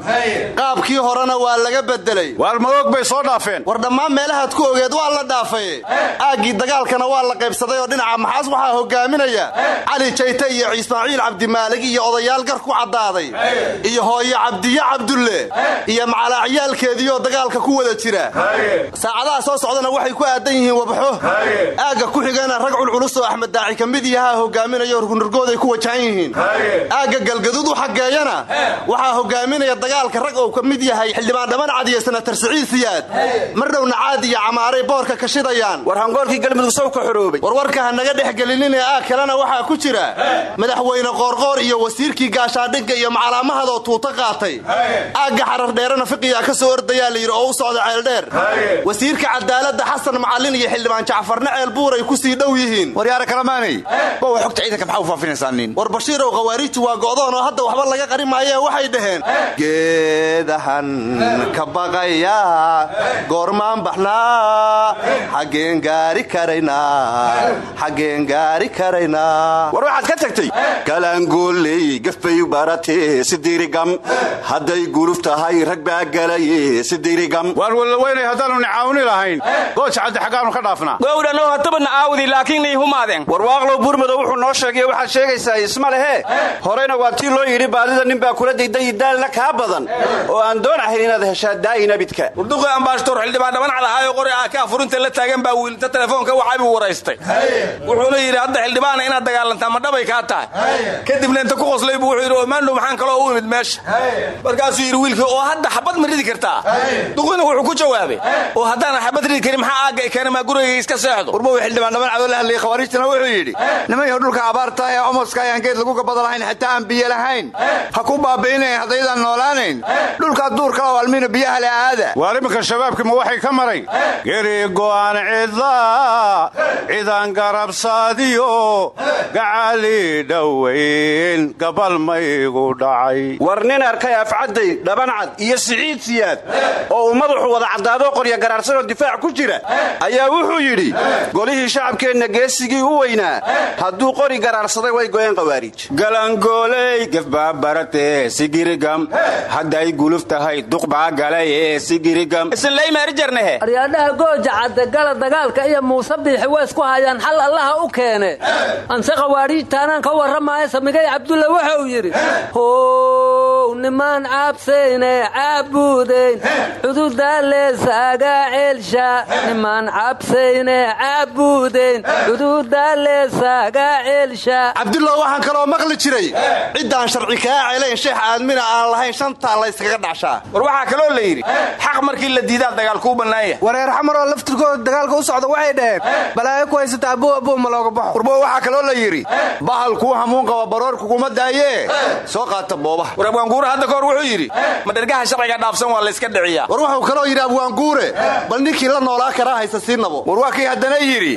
Qaabkii horena waa laga beddelay. Waar madoog bay soo dhaafeen? War dhammaan meelahaad ku ogeed waa la dhaafay. Aaggii dagaalkana waa la qaybsaday oo dhinaca maxaas waxaa hogaaminaya cali jayte iyo ismaaciil cabdimaalig iyo odayaal gar ku caddaaday. Iyo hooyo cabdiye cabdulle. Iyo macalaaciyaalkeediioo dagaalka ku wada jira. Saacadaha soo socdana waxay ku aadan yihiin wabxo. Aagga ku xigana rag culculus oo axmed daaci ka mid yahaa hogaaminayo rugundhurgooday ku wajahan yihiin. Aagga galgaduud u xaggeeyana waxaa hogaaminaya dagaalka rag oo ka mid yahay xildhibaan dhaman cad iyo sanatar siciid siyaad. Mar dhowna caad iyo camaaray boorka ka shidayaan. War hangoolkii galmudug sow ka xoroobay. Warwarka ha naga dhex gelinine aag kalena waxaa ku jira. Madaxweyne qoorqoor iyo wasiirkii gaashaadhigga iyo macalaamahadoo tuuto qaatay. Aagga xarar dheerana fiqiyaa ka soo ordayaa layidhi oo u socda ceeldheer wasiirka cadaaladda xasan macallin iyo xildhibaan jacfarne ceel buuray ku sii dhow yihiin. Waryaara kalamaanay bowa xogta ciidanka maxaa u faafinaysaa nin? War bashiirow khawaariiji waa go'doon oo hadda waxba laga qari maayee waxay dhaheen. Geedahan ka baqaya goormaan baxnaa xaggeen gaari karaynaa xaggeen gaari karaynaa war waxaad ka tagtay galaangooley gafbay baratee sidirigam hadday guluf tahay rag baa galaye sidirigam waar wallaweynay haddaannu nicaawni lahayn. Gooja caddi xaggaannu ka dhaafnaa gowdhanoo hataba nacaawdi laakiin nay humaadeen. Warwaaqlow buurmadow wuxuu noo sheegay waxaad sheegaysaa isma lehe. Horeyna waa tii loo yidhi baadida nin baa kula dayday daalna kaa badan. Oo aan doon ahayn inaad heshaa daa'inabidka warduqi ambaashtor xildhibaan dhaban cadahaayo qori ah ka afurinta la taagan baa wiilinta telefoonka wacay buu waraystay. Wuxuuna yidhi hadda xildhibaana inaad dagaalantaa ma dhabay kaa tahay kadibna inta ku qoslay buu wuxuu yidhi omaandhow maxaan kaloo u imid meesha. Markaasuu yidhi wiilkii oo hadda xabad ma ridi kartaa. Duqina wuxuu ku jawaabay oo haddaan xabad ridi karin maxaa aagga keena maa gurigayga iska seexdo? Warmow xildhibaan dhaban cadoo la hadlayay khawaarijtana wuxuu yidhi nimanyahu dhulka abaarta ee omoska ayaan geed lagu gabada lahayn xitaa aan biyo lahayn. Ha ku baabi'inayn haddaydaan noolaanayn. Dhulkaa duurka oo almina biyaha le aada. Waar iminka shabaabkii ma waxay ka maray? Geri go'aan cidla cidan garabsaadiyo gacali dhowayn gabal maygu dhacay. War nin arkay afcadday dhabancad iyo siciid siyaad oo uu madaxu wada caddaadoo qorya garaarsanoo difaac ku jira ayaa wuxuu yidhi golihii shacabkeenna geesigii u weynaa hadduu qori garaarsaday way go'een qawaariij galangooley gefbaabarate sigirigam hadday guluf tahay duqbaa galaye sigirigam. Isinlaymaarijarnehe aryaadhaha gooja cadde gala dagaalka iyo muuse biixi way isku hayaan xal allaha u keene. Anse qawaariijtaanaan ka warramaayo samigay cabdulle wuxuu yidhi how nimaan caabsayne caabuudayn cududaa leesaagaa ceelsha nimaan caabsayne caabuudayn cududaa leesaagaa ceelsha. Cabdullah waxaan kaloo maqli jiray ciddaan sharci kaa celayn sheex aadmina aan lahayn shantaa layskaga dhacshaa war waxaa kaloo la yidhi xaq markii la diidaa dagaal kuu bannaanya wareer xamaroo laftirkooda dagaalka u socda waxay dhaheen balaayo ku haysata abuu abuu ma looga baxo. Warbo waxaa kaloo la yidhi bahal kuu hamuun qaba baroor kuguma daayee soo qaata boobaha war abwaanguure hadda kahor wuxuu yidhi ma dhergaha sharciga dhaafsan waa layska dhiciyaa. War wuxuu kaloo yidhi abwaanguure bal ninkii la noolaa karaa haysa sii nabo. War waa kii haddana yidhi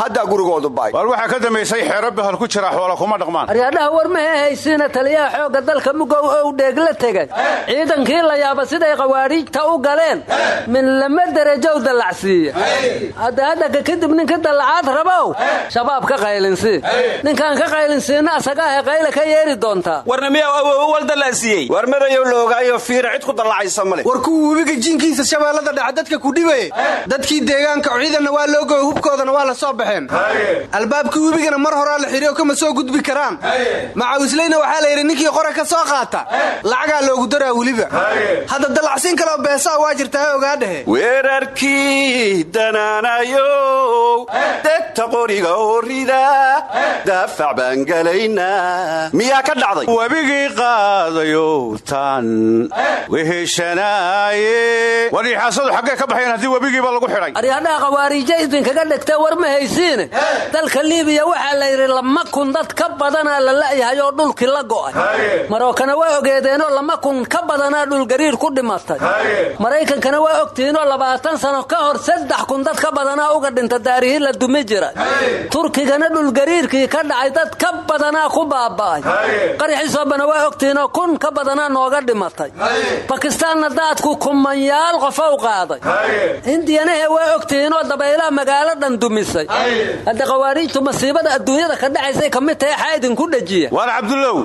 haddaa gurigoodu baay. Waar waxaa ka dambaysay xeero bahal ku jira xoola kuma dhaqmaan. Aryaadhaha war mahe haysiina taliyaha xoogga dalka mugow ou dheeg la tegay. Ciidankii la yaaba siday qawaariijta u galeen. Min lama derajow dallacsiiya. Hadda haddanka kadib ninka dallacaad rabow. Shabaab ka qaylinsii ninkaan ka qaylinsiinna asagaahe qayle ka yeeri doontaa warna miyaa awoowo wal dallacsiiyey war madayow la ogaayo fiira cid ku dallacaysa male war kuwa webiga jiinkiisa shabeellada dhaca dadka ku dhibaye dadkii deegaanka ciidanna waa loogoy hubkoodana waa la soo baxeen. Albaabkii webigana mar horaa la xidhiyo kama soo gudbi karaan. Macawisleyna waxaa la yidhi ninkii qore ka soo qaata lacagaa loogu daraa weliba. Hadda dallacsiin kaloo beesaa waa jirtaa ogaadhehe weerarkii danaanayow degta qoriga horrida daafac baan miyaa ka dhacday. Webigii qaadayow tan. Weheshanaaye wadhiixaasadu xaggee ka baxayan haddii webigiiba lagu xidhay. Aryaadhaha qawaariija idinkaga dhigtee war ma haysiine. Dalka liibiya waxaa la yidhi lama kun dad ka badanaa la la'yahay oo dhulkii la go'ay. Marookana waa ogeedeenoo lama kun ka badanaa dhulgariir ku dhimatay. Maraykankana waa ogtihiinoo labaatan sano ka hor saddex kun dad ka badanaa uga dhinta daarihii la dumi jiray turkigana dhulgariirkii ka dhacay dad ka badanaa ku baaba'ay. Qaraxiisoobana waa ogtihiinoo kun ka badanaa nooga dhimatay. Bakistaanna daadku kumanyaal qofow qaaday. Hindiyanahe waa ogtihiinoo dabaylaha magaalo dhan dumisay. Hadda qawaariijtu masiibada adduunyada ka dhacaysay ka mid tahay xaa idinku dhejiya waar cabdullow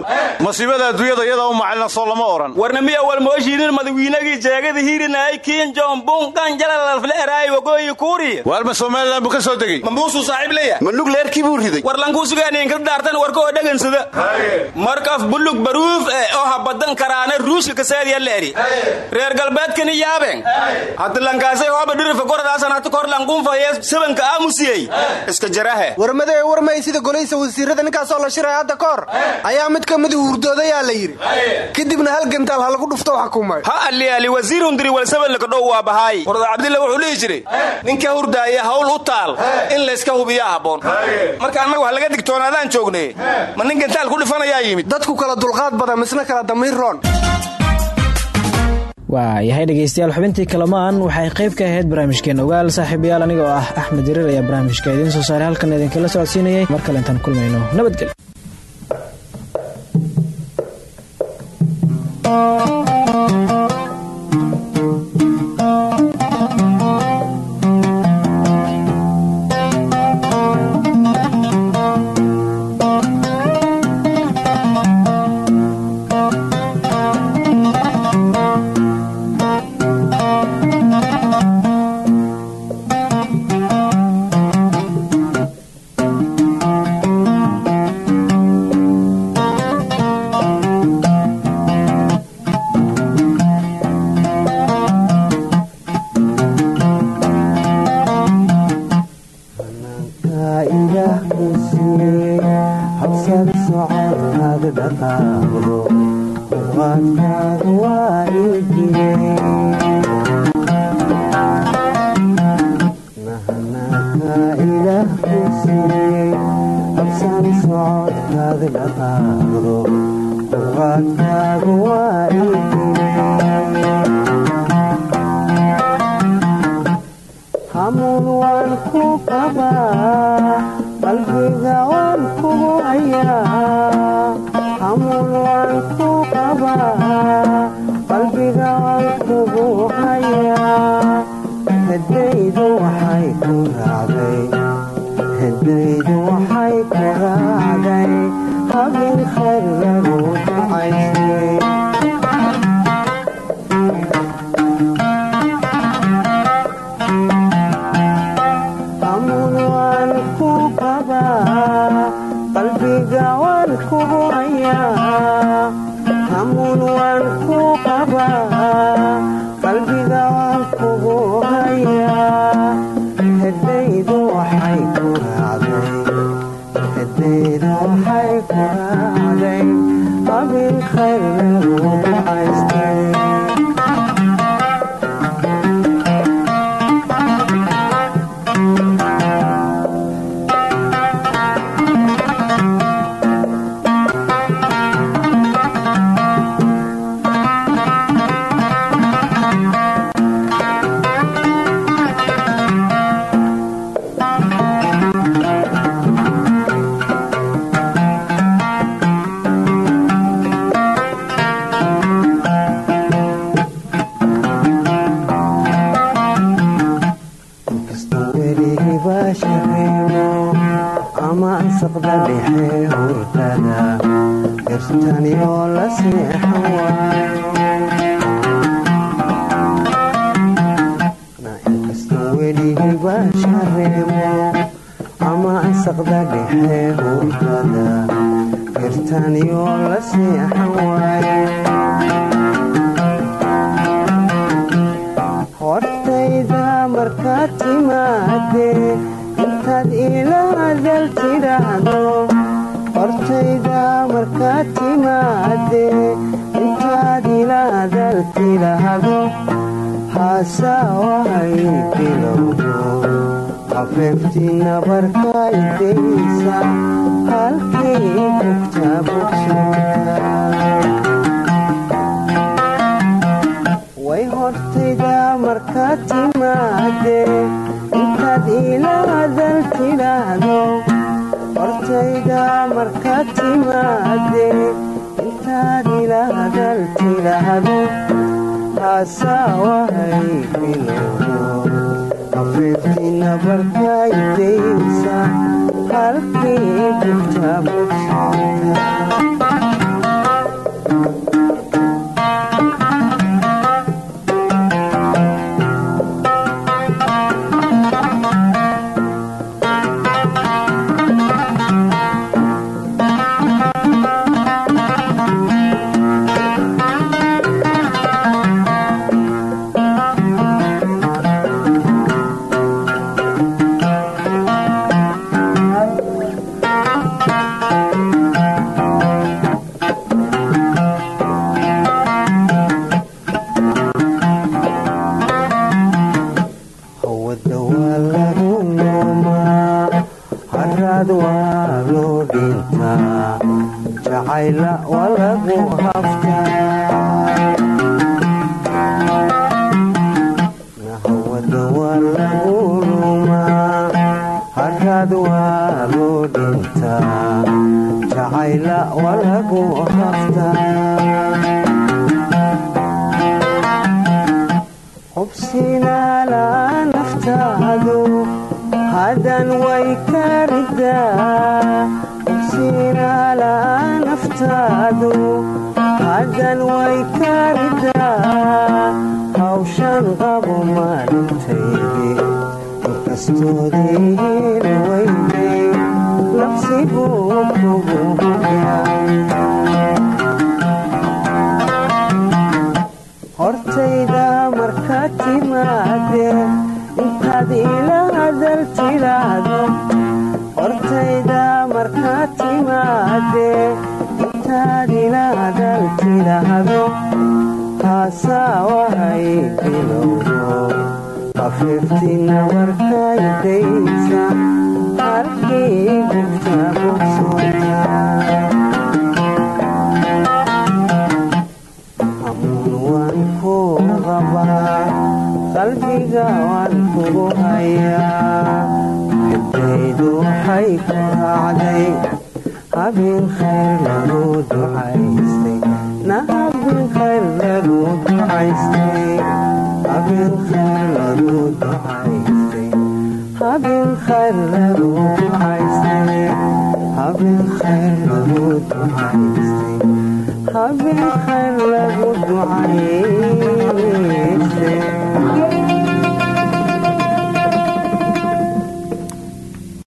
masiibada adduunyada iyadaa u macalina soo lama odhan warna miya walmooshiinin madawiinagii jeegada hiirinaay kiin jombunkan jalalafleeraay wagooyi kuuriya. Waar ma somalilan buu ka soo degey ma muusuu saaxiib leeyahay? Ma nugleerkii buu riday? War lankuu sugaaniinka daartan warka oo dhagansada markaf buluug baruuf eh oo habadan karaana ruushka kasaadiya leeri reer galbeedkani yaabeen. Hadda lankaasay hooba dhirifa koradaasan hata kor lanqunfaye sabanka aamusiyey. Iska jarahe. Warmadee warmay sida golaysa wasiirada ninkaasoo la shiray hadda ka hor. Ayaa mid ka midi hurdoodayaa la yidhi. Kadibna hal gantaal ha lagu dhufto xukumay ha aliyaali wasiirundiri walsabalka dhow waa bahaay warda cabdilla wuxuu dhihi jiray ninka hurdaaya hawl u taal in layska hubiyaa habboon. Marka annagu ha laga digtoonaadaan joognay ma nin gantaal ku dhifanayaa yimid. Dadku kala dulqaad badan misna kala damiir roon. Waa yahay dhegaystayaal xubintii kalamaan. Waxay qayb ka ahayd barnaamijkeena ogaal. Saaxiibayaal aniga oo ah axmed jariir ayaa barnaamijka idiin soo saaray. Halkan idinkala socodsiinayay. Mar kale intaan kulmayno nabadgelyo